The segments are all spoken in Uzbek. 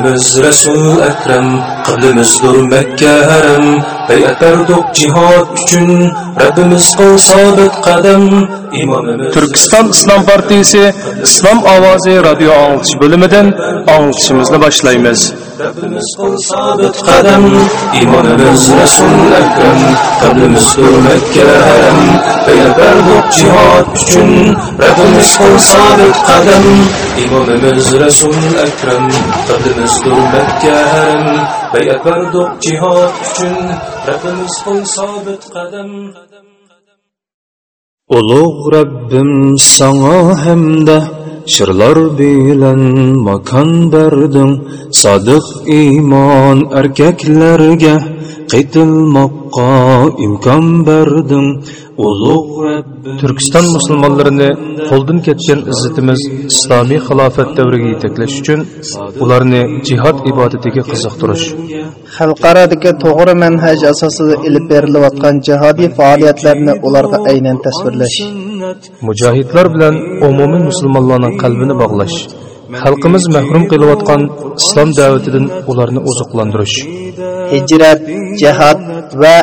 İmamımız Resul Ekrem, Kıblımızdır Mekke herem Beyətərdik cihad üçün Rəbbimiz qıl sabit qədəm Türkistan İslam Partisi İslam Avazı Radyo Ağılçı bölümünden ağılçımızla başlayımız. Rəbbimiz qıl sabit qədəm İmanımız Resul Ekrem Rəbbimizdir Mekke herem Beyətərdik cihad üçün Rəbbimiz qıl sabit qədəm İmanımız Resul Ekrem Rəbbimizdir Mekke herem Beyat berdik cihad uchun Rabbimiz qo'l sobit qadam. Ulug' Rabbim sango hamda shirlar bilan makon berding sodiq iymon erkaklarga qaytilmoqqa imkon berding ulug' Rabbim Türkistan musulmonlarini qo'ldan ketgan izzatimiz islomiy xilofat davriga yetaklash uchun ularni jihod ibodatiga qiziqtirish. xalqarodagi to'g'ri manhaj asosida ilib berilayotgan jihodiy faoliyatlarni ularga aynan tasvirlash mujohidlar bilan umumiy musulmonlarning qalbini bog'lash xalqimiz mahrum qilayotgan islom da'vatidan ularni oziqlantirish. Hijrat jihad va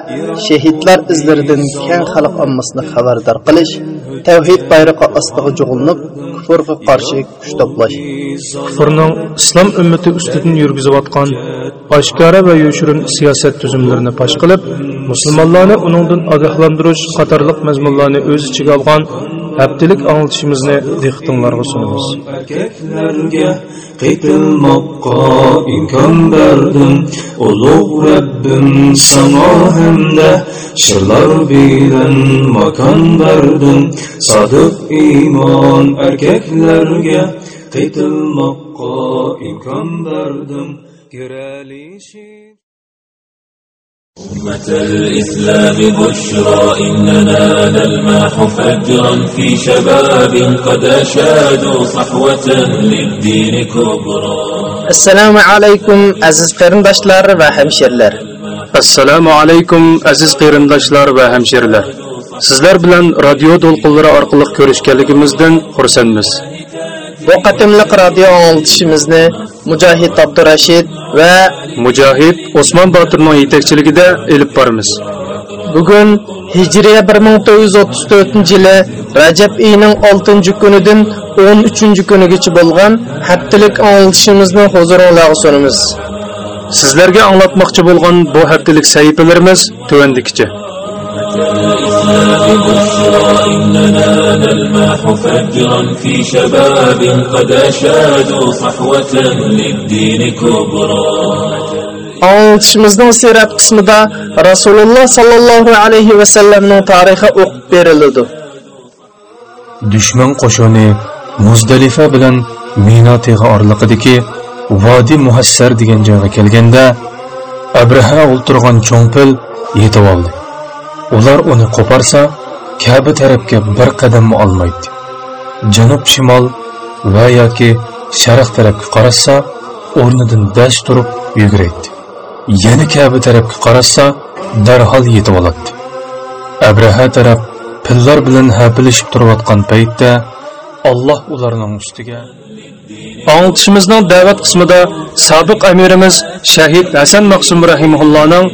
shahidlar izlaridan keng xalq ommasini xabardor qilish tavhid bayrog'i ostiga jug'ulinib kufrga qarshi kuch to'plash kufrning islom ummati ustidan yurgizayotgan oshkora va yoshirin siyosat tuzumlarini fosh qilib musulmonlarni uningdan ogohlantirish qatorliq mazmunlarni o'z ichiga olgan haftalik anglitishimizni dehqonlarga sunamiz. Erkaklarga qaytilmoqqa imkon berdim ulug' rabbim sano hamda shirlar bilan makon berdim sodiq iymon erkaklarga qaytilmoqqa imkon berdim kiralishi أمة الإسلام بشرى إننا نلمح فجرا في شباب قد أشادوا صحوة للدين كبرى assalomu alaykum aziz qarindoshlar va hamshirlar assalomu alaykum aziz qarindoshlar va hamshiralar sizlar bilan radio to'lqinlari orqali ko'rishganligimizdan xursandmiz bu qatimliq radio anglitishimizni mujohid abdurashid va mujohid osmon botirning yetakchiligida ilib boramiz. Bugun hijriya 1934 yili rajab oyining 6 kunidan 13 kunigacha bo'lgan haftalik anglitishimizni huzuringizga sunamiz sizlarga anglatmoqchi bo'lgan bu haftalik sahifalarimiz tuvandikicha الإسلام بشرى إننا نلمح فجرا في شباب قد أشادوا صحوة للدين كبرى anglitishimizning sirat qismida rasululloh sollallohu alayhi vasallamning tarixi o'qib beriladi dushman qo'shini muzdalifa bilan mino teg'i orliqidagi vodi muhassar degan joyga kelganda abraha o'ltirgan cho'mpil yetib oldi Ular uni qo'parsa kabi tarafga bir qadam olmaydi. Janub shimol va yoki sharq tarafga qarasa o'rnidan dash turib yuguraydi. Yana kabi tarafga qarasa darhol yetib oladi. Abraha taraf pillar bilan hapilishib turayotgan paytda alloh ularning ustiga Anlatışımızın da'vat qismida sobiq amirimiz shahid Hasan Maqsum rahimahullohning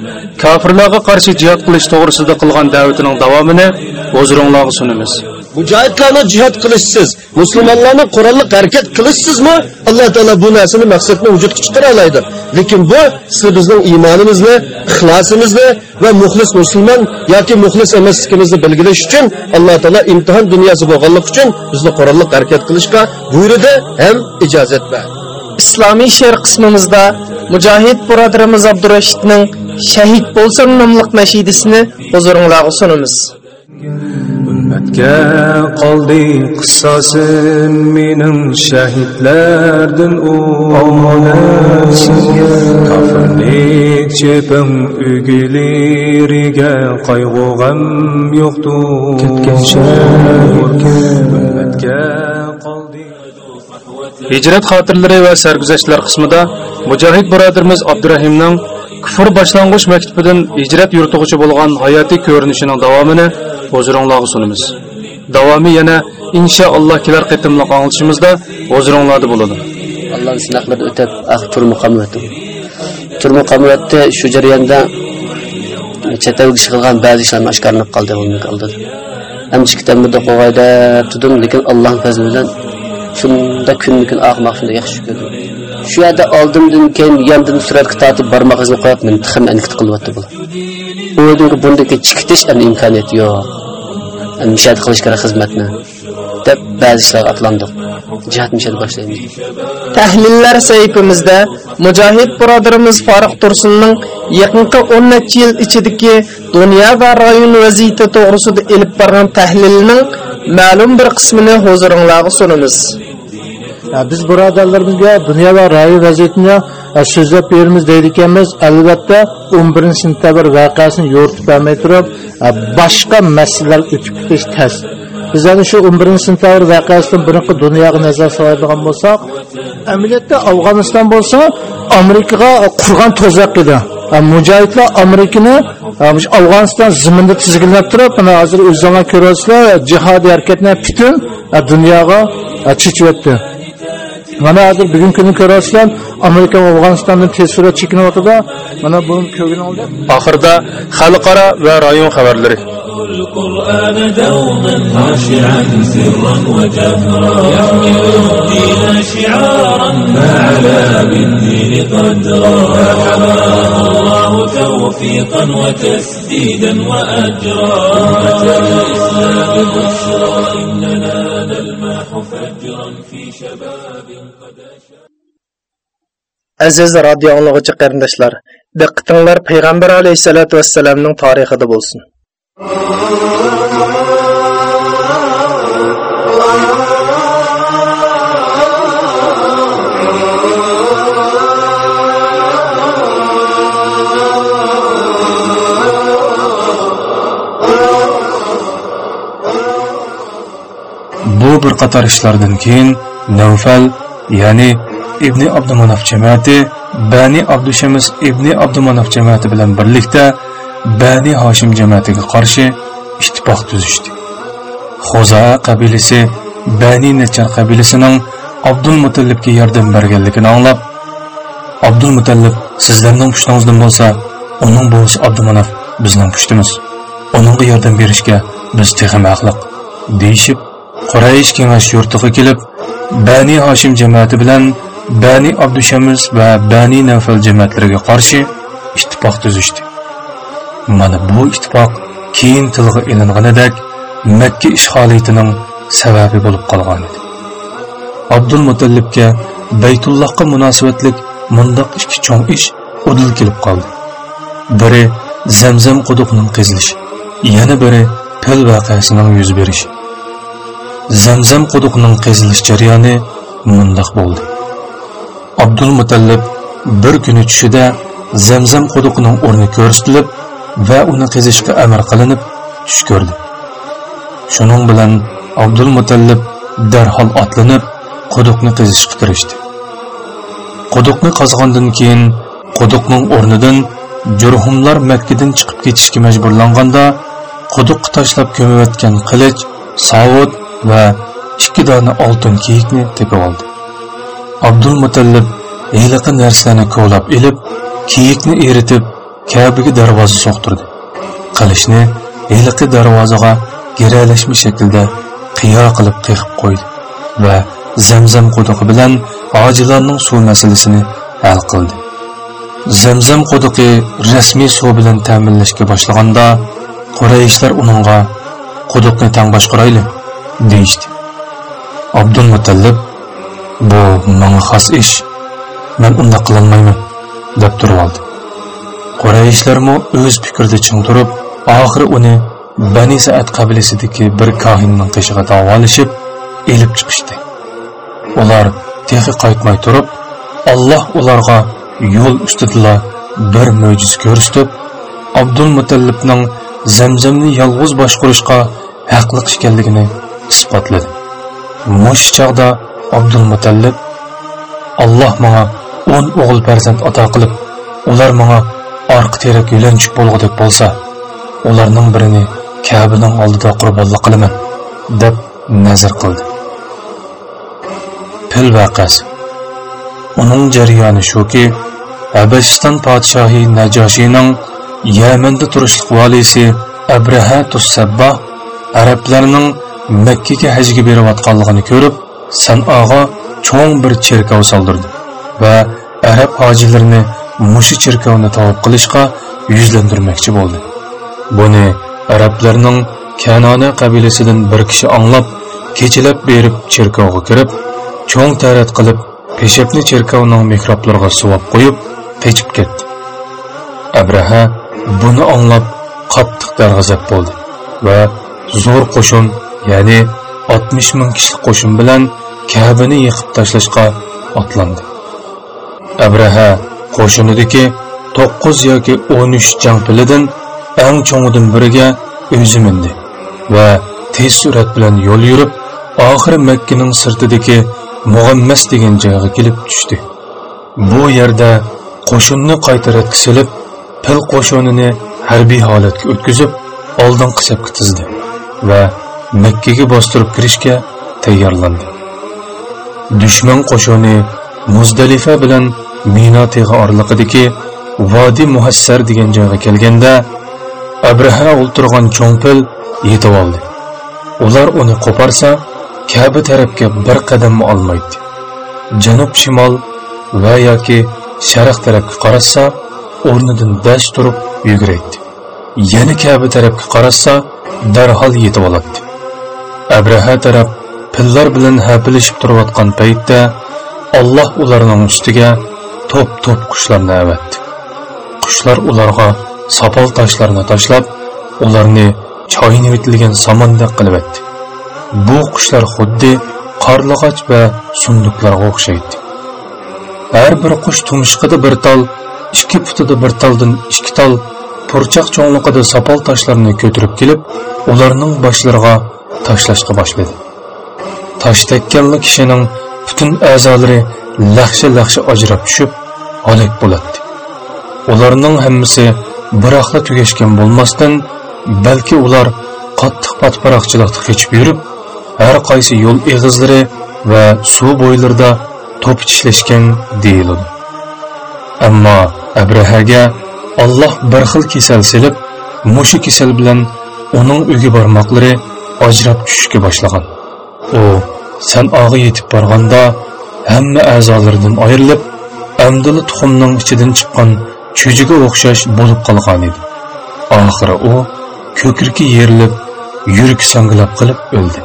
kofirlarga qarshi jihad qilish to'g'risida qilgan da'vatining davomini huzuringizga sunamiz. Mujohidlarni jihod qilishsiz musulmonlarni qurolli harakat qilishsizmi alloh taolo bu narsani maqsadni vujudga chiqara oladi lekin bu siz bizning iymonimizni ixlosimizni va muxlis musulmon yoki muxlis emasligimizni belgilash uchun alloh taolo imtihon dunyosi bo'lganligi uchun bizni qurolli harakat qilishga buyurdi ham ijozat berdi islomiy she'r qismimizda mujohid birodarimiz abdurashidning shahid bo'lsin nomli nashidisini huzuringlarga sunamiz ummatga qoldi qissosin mening shahidlardan omonat sizga kafirlik chepim ugileriga qayg'u g'am yo'qdur ketgan ummatga qoldi. Hijrat xotirlari va sarguzashtlar qismida mujohid birodarimiz abdurahimning kufr boshlang'ich maktabidan hijrat yurtug'ichi bo'lgan hayotiy ko'rinishining davomini huzuringlarga sunamiz davomi yana inshaalloh kelar qitimliq anglitishimizda huzuringlarda bo'ladi Alloh sınavları o'tib, ah turmu kamuvatı. Turmu kamuvatı şu jarayonda çetel kişi kılgan bazı işlerin aşkarlanıp qoldi onun kaldı. Hem çıkıdan burada kovayda lekin Alloh fazlı bilen şunda kun kun ah mahşunda yaxşı gördüm. Şu yerde aldımdan keyin yondim suratga tortib barmoq izini qo'yib meni tixim anikit qilyapti bu O'yladim bundaki chiqitish endi imkoniyat yo'q. Endi mishat qilish kerak xizmatni. deb ba'zi ishlarga atlandik. Jihat mishat boshlaymiz. Tahlillar sayfimizda Mujohid birodarimiz Faruq Tursunning yaqinqi 10 necha yil ichidagi dunyo va rayon vaziyati to'g'risida elib borgan tahlilining ma'lum bir qismini huzuringizga sunamiz. Biz birodarlarimizga dunyo va ra'yi vaziyatini e, so'zlab beramiz deydi ekanmiz. Albatta 11 sentabr voqeasini yo'ritib bermay turib, e, boshqa masalalar o'tib ketish tez. Biz ana shu 11 sentabr voqeasidan birinchi dunyoga nazar soladigan bo'lsak, amaliyotda Afg'oniston bo'lsa, Amerikaga qurgan tozaq edi. E, mujohidlar Amerikani Afg'oniston ziminda tizginlab turib, mana hozir o'zingizlar ko'rasizlar, jihodiy harakatni butun dunyoga ya. Mana hozir bugungi kuni ko'rasizlar, Amerika va Afg'onistondan tez surat chekinyapti-da. Mana buni ko'rgan oldi. oxirida xalqaro va rayon xabarlari القرآن دوما خاشعا سرا وجهرا يحمل الدين شعارا ما علا بالدين قدرا الله توفيقا وتسديدا وأجرا أمة الإسلام بشرى إننا نلمح فجرا في شباب قد أشرا Aziz radio anlıqçı qarindoshlar, diqqatinglar payg'ambar alayhisolatu vassalamning tarixida bo'lsin. Bir qator ishlardan keyin Navfal, ya'ni Ibn abdumanof jamoati Bani abdushamis Ibn abdumanof jamoati bilan birlikda Bani Hoshim jamoatiga qarshi ittifoq tuzishdi. Xoza qabilasi Bani Nachar qabilasining Abdul Mutallibga yordam berganligini anglab, Abdul Mutallib sizlarning pushtingizdan bo'lsa, uning bo'lsa abdumanof bizning pushtimiz. Uningga yordam berishga biz texim haqliq deyishib Quraysh kengash yurtiga kelib, Bani Hashim jamoati bilan Bani Abdushamiz va Bani Nafal jamoatlariga qarshi ittifoq tuzishdi. Mana bu ittifoq keyin tilga ilinganidek Makka ishg'oliyatining sababi bo'lib qolgan edi. Abdul Mutallibga Baytullohga munosabatlik mundaq ikki cho'ng ish udil kelib qoldi. Biri Zamzam quduqining qizilishi, yana biri Pil voqeasining yuz berishi. Zamzam quduqining qazilish jarayoni mundoq bo'ldi. Abdul Mutallib bir kuni tushida Zamzam quduqining o'rni ko'rsatilib va uni qazishga amr qilinib tush ko'rdi. Shuning bilan Abdul Mutallib darhol otlanib quduqni qazishga kirishdi. Quduqni qazgandan keyin quduqning o'rnidan jurhumlar Makkadan chiqib ketishga majburlanganda quduqqa tashlab ko'mayotgan qilich, savut va ikki dona oltin kiyikni tepib oldi. Abdul Mutallib heliqi narsani kovlab ilib, kiyikni eritib, kabiga darvoza so'qtirdi. Qilishni heliqi darvozaga giralashmi shaklda qiyo qilib qiyib qo'ydi va Zamzam quduqi bilan hojilarning suv masalasini hal qildi. Zamzam quduqi rasmiy suv bilan ta'minlashga boshlaganda Qurayishlar uningga quduqni tang deyishdi. Abdul Mutallib bu menga xos ish. Men unda qilolmayman deb turib oldi. Qurayishlarmi o'z fikrida ching turib, oxiri uni Bani Saad qabilasidagi bir kohinning qishig'a davolashib, elib chiqishdi. Ular texi qaytmay turib, Alloh ularga yo'l ustida bir mo'jiz ko'rsatib, Abdul Mutallibning Zamzamni yolg'iz boshqarishga haqli ekanligini isbotladi. Mush chaqda Abdul Mutallib Alloh menga 10 o'g'il farzand ato qilib, ular menga orqa terak yo'lanchik bo'lg'udek bo'lsa, ularning birini Ka'baning oldida qurbonlik qilaman deb nazr qildi. Pil vaqasi Uning jarayoni shuki, Habasiston podshohi Najoshining Yamanda turishliq valisi Abraha Tussabba arablarning Makkaga hajga berayotganligini ko'rib, Sanoga cho'ng bir cherkov soldirdi va arab hojilarini mushi cherkovni tavob qilishga yuzlantirmoqchi bo'ldi. Buni arablarning Kanona qabilasidan bir kishi anglab, kechalab berib cherkovga kirib, cho'ng tarat qilib, peshapni cherkovning mehroblariga suvab qo'yib, pechib ketdi. Abraha buni anglab qattiq darg'azab bo'ldi va zo'r qo'shin, ya'ni 60 ming kishilik qo'shin bilan Ka'bani yiqib tashlashga otlandi. Abraha qo'shinidagi 9 yoki 13 jang pilidan eng cho'ngidan biriga o'zi mindi va tez surat bilan yo'l yurib, oxiri Makkaning sirtidagi Mug'ammas degan joyga kelib tushdi. Bu yerda qo'shinni qaytarib kisilib, pil qo'shinini harbiy holatga o'tkazib, oldin qisabga tizdi va Makkaga bostirib kirishga tayyorlandi. Dushman qo'shini Muzdalifa bilan Mina teg'i oraliqidagi Vodi Muhassar degan joyga kelganda Abraha o'ltirgan cho'mpil yetib oldi. Ular uni qo'parsa, kabi tarafga bir qadam olmaydi. Janub shimol va yoki sharq tarafga qarasa, o'rnidan dash turib yuguraydi. Yana kabi tarafga qarasa, darhol yetib oladi. Abraha taraf pillar bilan hapilishib turayotgan пайтда Аллоҳ уларнинг устига топ-топ qushlarni avatdi. Қушлар уларга sopol toshlarni ташлаб, уларни choyinib etilgan samondek qilib etdi. Бу qushlar худди qorlig'och va sunduqlarga o'xshaydi. Har bir qush tumshqida bir tal, ikki putida bir taldan ikki tal purchaq cho'nliqida sopol toshlarni ko'tarib kelib, ularning boshlariga tashlashga boshladi. Tosh tekkanli kishining butun a'zolari laxsha-laxsha ajrab tushib, halok bo'ladi. Ularning hammasi biroqla tugashgan bo'lmasdan, balki ular qattiq patparaqchilikda kechib yurib, har qaysi yo'l eg'izlari va suv bo'ylarida to'p tishlashgan deyiladi. Ammo Abrahaga Alloh bir xil kasal silib, mushu kasal bilan uning uyga bormoqlari ajrab tushishga boshlagan. U Sanoga yetib borganda hamma a'zolaridan ayrilib, amdili tuxumning ichidan chiqqan chujiga o'xshash bo'lib qolgan edi. Oxiri u ko'kriki yerilib, yuragi sangilab qilib o'ldi.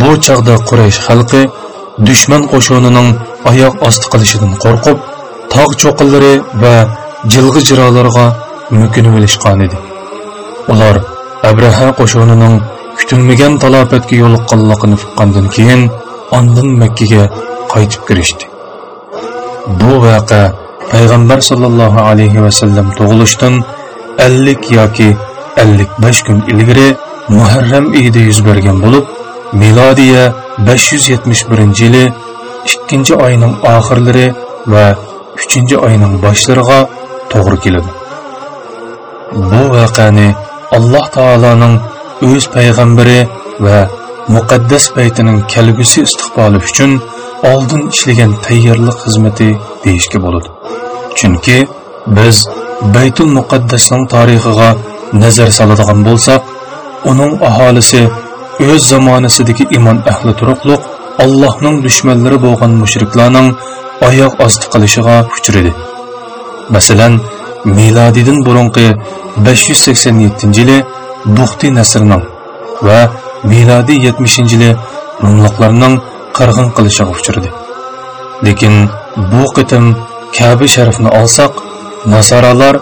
Bu chaqda Quraysh xalqi dushman qo'shinining oyoq osti qilishidan qo'rqib, tog' cho'qillari va jilg'i jirolarga mukinib olishgan edi. Ular Abraha qo'shinining kutilmagan talofatga yo'liqqanligini uqqandan keyin ondan Makkaga qaytib kirishdi. Bu voqea payg'ambar sollallohu alayhi vasallam tug'ilishdan 50 yoki 55 kun ilgari Muharram oyida yuz bergan bo'lib, milodiya 571 yili 2 oyning oxirlari va 3 oyning boshlariga to'g'ri keladi. Bu voqeani Alloh taoloning o'z payg'ambari va muqaddas baytining kelgusi istiqboli uchun oldin ishlagan tayyorlik xizmati deyishga bo'ladi. Chunki biz Baytul Muqaddasning tarixiga nazar soladigan bo'lsak, uning aholisi o'z zamonasidagi iymon ahli turuqliq Allohning dushmanlari bo'lgan mushriklarning oyoq osti qilishiga uchradi. Masalan, milodidan burunqi 587 yili Buxti Nasrning va milodiy 70 yili Rumliqlarning qirg'in qilishiga uchradi. Lekin bu qitim Ka'ba sharifni olsak, nasoralar,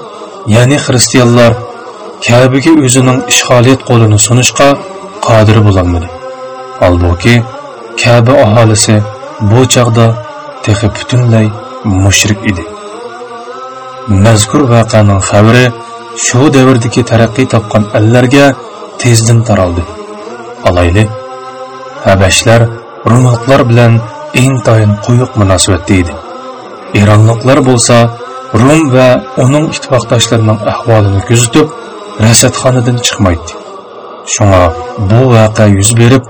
ya'ni xristianlar Kabe'ga o'zining ishg'oliyat qo'lini sunishga qodir bo'lolmadi. Holbuki Kabe aholisi bu chaqda texi butunlay mushrik edi. Mazkur voqeaning xabari shu davrdagi taraqqiy topgan allarga tezdan taraldi. Alayli Habashlar rumatlar bilan intayin quyuq munosabatda edi. Eronliklar bo'lsa Rum va uning ittifoqdoshlarining ahvolini kuzatib, rasadxonadan chiqmaydi. Shunga bu voqea yuz berib,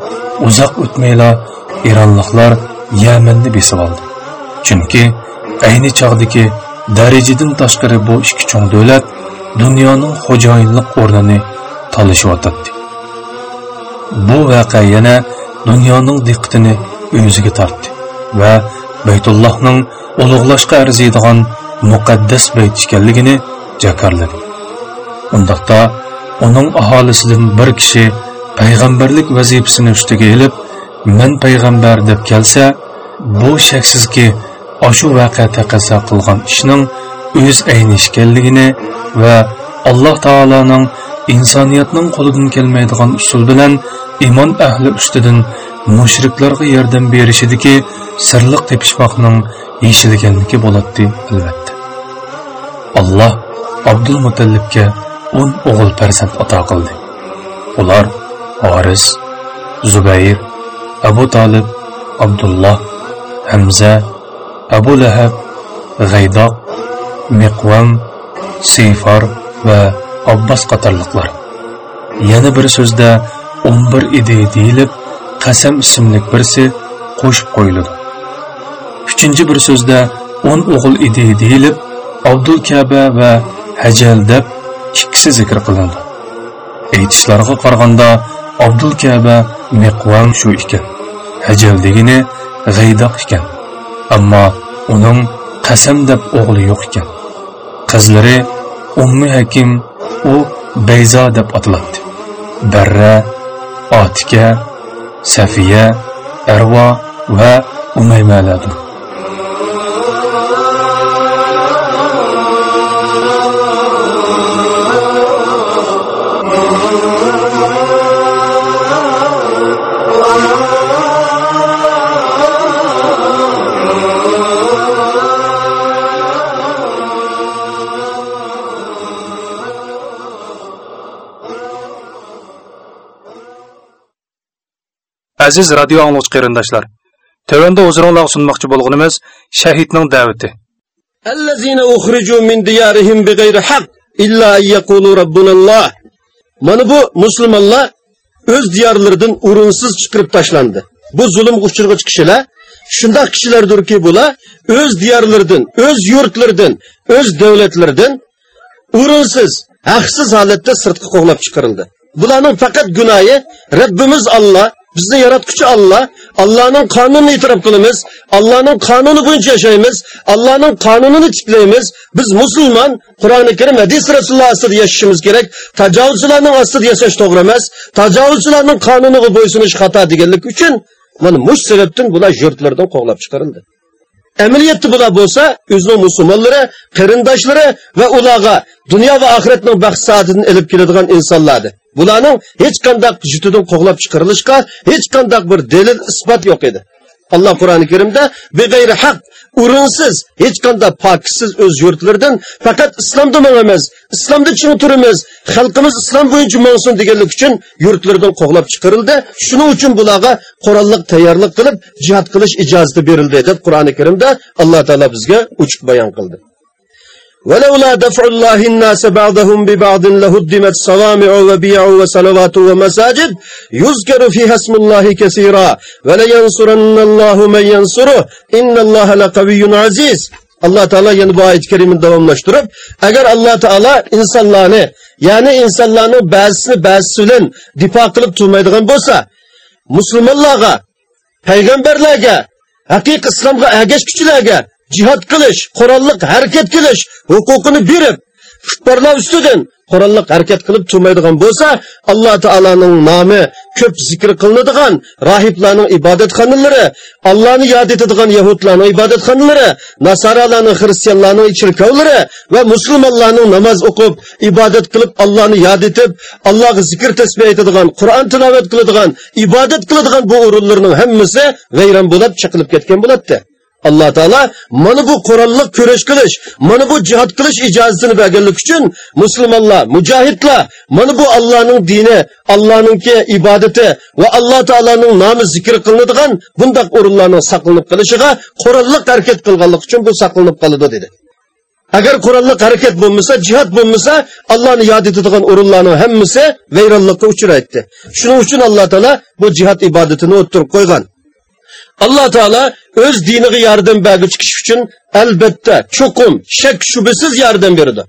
uzoq o'tmayla Eronliklar Yamanni besib oldi. Chunki ayni chog'dagi darajadan tashqari bu ikki cho'ng davlat dunyoning xo'jayinlik o'rnini talashyotdi. Bu voqea yana dunyoning diqqatini o'ziga tortdi va Baytullohning ulug'lashga arziydigan muqaddas bayt ekanligini jakarladi. Undaqda uning aholisidan bir kishi payg'ambarlik vazifasini ustiga ilib "Men payg'ambar" deb kelsa, bu shaksizki oshu voqea taqozo qilgan ishning o'z ayni ekanligini va Alloh taoloning insoniyatning qo'lidan kelmaydigan usul bilan iymon ahli ustidan mushriklarga yordam berishidagi sirliq tepishmoqning yeshilganligi bo'ladi albatta. Alloh abdul mutallibga o'n o'g'il farzand ato qildi. Ular Haris, Zubayr, Abu Talib, Abdullah, Hamza, Abu Lahab, G'aydoq, Miqvam, Seyfar va Abbas qatorliqlar. Yana bir so'zda 11 edi deyilib, qasam ismli birsi qo'shib qo'yiladi. Uchinchi bir so'zda 10 o'g'il edi deyilib, Abdul Kaba va Hajal deb ikkisi zikr qilindi. Aytishlarga qaraganda Abdul Kaba Miqvam shu ekan. Hajal degani G'aydoq ekan. Ammo uning qasam deb o'g'li yo'q ekan. Qizlari Ummi Hakim u Bayzo deb ataladi. Barra, otika Safiya, Arva va Umaymalardir. aziz radio anglovchi qarindoshlar tovanda o'zinglarga sunmoqchi bo'lganimiz shahidning da'vati allazina ukhriju min diyarihim bighayri haqq illa yaqulu rabbunalloh mana bu musulmonlar o'z diyorlaridan o'rinsiz chiqirib tashlandi. Bu zulm uchirg'ich kishilar shunday kishilardirki bular o'z diyorlaridan o'z yurtlaridan o'z davlatlaridan o'rinsiz haqsiz holatda sirtqa qo'g'lab chiqarildi. Bularning faqat gunohi robbimiz Alloh bizni yaratguchi Alloh, Allohning qonunini e'tirof qilamiz, Allohning qonuni bo'yicha yashaymiz, Allohning qonunini tiklaymiz. Biz musulmon, Qur'oni Karim, hadis Rasululloh ostida yashashimiz kerak. Tajovuzchilarning ostida yashash to'g'ri emas. Tajovuzchilarning qonuniga bo'ysunish xato deganlik uchun mana mush sababdan bular yurtlardan qo'g'lab chiqarildi. Amaliyotda bular bo'lsa, o'zining musulmonlari, qarindoshlari va ularga dunyo va oxiratning baxt saodatini olib keladigan insonlardir. Bularning hech qanday jutidan qo'g'lab chiqarilishga hech qanday bir dalil isbot yo'q edi. Alloh Qur'oni Karimda beg'ayri haq, o'rinsiz, hech qanday pokissiz o'z yurtlaridan faqat islomda emas, islomda ching turimiz, xalqimiz islom bo'yicha monsun deganlik uchun yurtlaridan qo'g'lab chiqarildi. Shuning uchun bularga qurolliq tayyorlik qilib, jihad qilish ijozati berildi deb Qur'oni Karimda Alloh taolo bizga uchiq bayon qildi. ولولا دفع الله الناس بعضهم ببعض لهدمت صوامع وبيع وصلوات ومساجد يذكر فيها اسم الله كثيرا ولينصرن الله من ينصره إن الله لقوي عزيز Allah Teala yeni bu ayet-i kerimini devamlaştırıp, eğer Allah Teala insanlarını, yani insanların bazısını bazısı bilen difa kılıp tutmaydıgan bolsa, Müslümanlarga, peygamberlerge, hakik İslamga ergeç küçülerge, jihad qilish, qurolliq harakat qilish huquqini berib, fuqarolar ustidan qurolliq harakat qilib turmaydigan bo'lsa, Alloh taolaning nomi ko'p zikr qilinadigan rohiblarning ibodatxonalari allohni yod etadigan yahudlarning ibodatxonalari nasoralarning xristianlarning cherkovlari va musulmonlarning namoz o'qib ibodat qilib allohni yod etib allohga zikr tasbih aytadigan qur'on tilovat qiladigan ibodat qiladigan bu o'rinlarning hammasi vayron bo'lib chiqilib ketgan bo'ladi alloh taolo mana bu qurolliq kurash qilish mana bu jihod qilish ijozatini berganlik uchun musulmonlar mujohidlar mana bu allohning dini allohningki ibodati va alloh taoloning nomi zikr qilinadigan bundoq o'rinlarning saqlanib qolishiga qurolliq harakat qilganlik uchun bu saqlanib qoladi dedi. Agar qurolliq harakat bo'lmasa jihod bo'lmasa allohni yod etadigan o'rinlarni hammasi vayronlikqa uchraydi shuning uchun alloh taolo bu jihod ibodatini o'ttirib qo'ygan. Alloh taolo o'z diniga yordam berguchi kishi uchun albatta cho'qim shak shubhasiz yordam beradi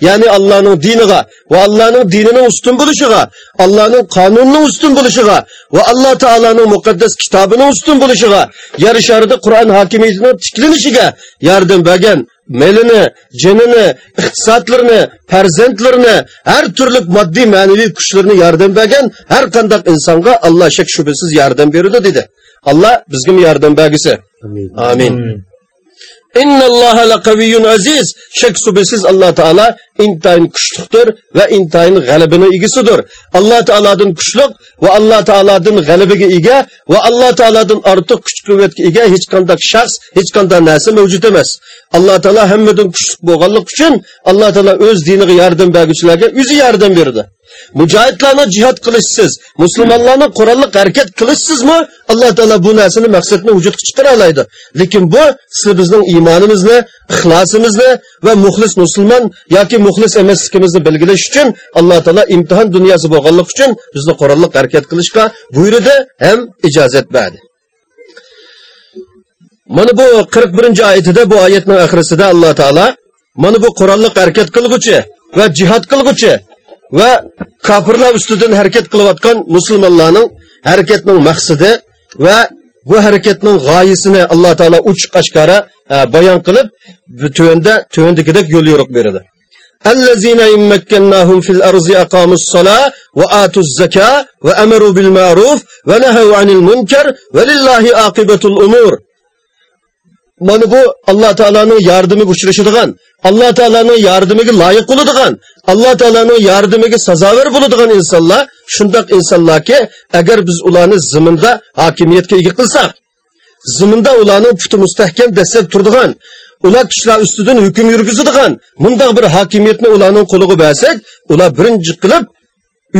ya'ni allohning diniga va allohning dinining ustun bo'lishiga allohning qonunining ustun bo'lishiga va alloh taoloning muqaddas kitobining ustun bo'lishiga yer sharida qur'on hokimiyatining tiklanishiga yordam bergan melini jinini iqtisodlarini farzandlarini har turli moddiy ma'naviy kuchlarini yordam bergan har qanday insonga alloh shak shubhasiz yordam beradi dedi. Alloh bizga yordam bergisi. Amin, amin. Innalloha Allah la aziz. shak subisiz alloh taolo intayin kuchliqdir va intayin g'alabini egisidir alloh taolodan kuchliq va alloh taolodan galibige ega va alloh taolodan ortiq kuch quvvatga ega hech qanday shaxs hech qanday narsa mavjud emas. alloh taolo hammadan kuchli bo'lganligi uchun alloh taolo o'z diniga yordam beruvchilarga o'zi yordam berdi mujohidlarni jihod qilishsiz. Musulmonlarni qurolliq harakat qilishsizmi? Alloh taolo bu narsani maqsadni vujudga chiqara oladi lekin bu siz bizning iymonimizni ixlosimizni va muxlis musulmon yoki muxlis emasligimizni belgilash uchun alloh taolo imtihon dunyosi bo'lganligi uchun bizni qurolliq harakat qilishga buyurdi ham ijozat berdi. Mana bu qirq birinchi oyatida bu oyatning oxirisida alloh taolo mana bu qurolliq harakat qilg'uchi va jihod qilg'uchi va kofirlar ustidan harakat qilayotgan musulmonlarning harakatning maqsadi va bu harakatning g'oyasini alloh taolo uchiq oshkora e, bayon qilib tuvanda tuvandagidek yo'l yo'riq beradi الذين إن مكناهم في الأرض أقاموا الصلاة وآتوا الزكاة وأمروا بالمعروف ونهوا عن المنكر ولله عاقبة الأمور mana bu alloh taoloning yordamiga uchrashadigan alloh taoloning yordamiga loyiq bo'ladigan alloh taoloning yordamiga sazovor bo'ladigan insonlar shundoq insonlarki agar biz ularni ziminda hokimiyatga ega qilsak ziminda ularni puti mustahkam dastlab turadigan ular kishilar ustidan hukm yurgizadigan bundoq bir hokimiyatni ularning qo'liga bersak ular birinchi qilib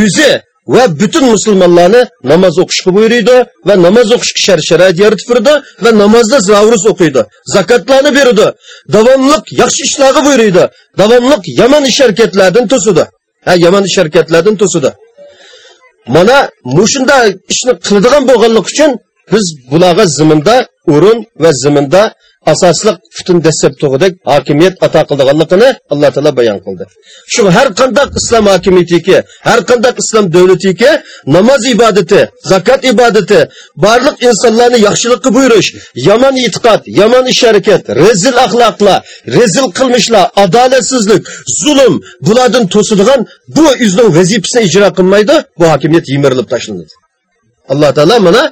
o'zi va butun musulmonlarni namoz o'qishga buyuriydi va namoz o'qishga shart sharoit yaratib berdi va namozda zavrus o'qiydi zakotlarni beradi davomliq yaxshi ishlarga buyuriydi davomliq yomon ish harakatlardan to'sidi. Ha yomon ish harakatlardan to'sidi. Mana mushunda ishni qiladigan bo'lganlik uchun biz bularga ziminda o'rin va ziminda asosliq butun dastlab tug'idek hokimiyat ato qildiganligini alloh taolo bayon qildi shu har qanday islom hokimiyatiki har qanday islom davlatiki namoz ibodati zakot ibodati barliq insonlarni yaxshilikqa buyurish yomon e'tiqod yomon ish harakat rezil axloqlar rezil qilmishlar adolatsizlik zulm bulardan to'sadigan bu o'zining vazifasini ijro qilmaydi bu hokimiyat yimirilib tashlanadi alloh taolo mana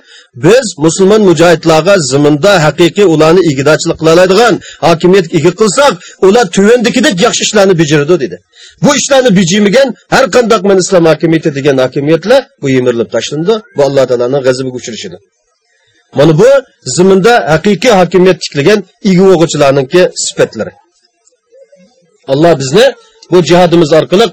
biz musulmon mujohidlarga ziminda haqiqiy ularni igidachilik qilaoladigan hokimiyatga ega qilsak ular tuvandikidek yaxshi ishlarni bijirdi dedi. Bu ishlarni bijimigan har qandoq man islom hokimiyati degan hokimiyatlar bu yemirilib tashlandi bu alloh taoloni g'azabiga uchrashidi mana bu ziminda haqiqiy hokimiyat tiklagan igi o'g'uchilarninki sifatlari. Alloh bizni bu jihadimiz orqali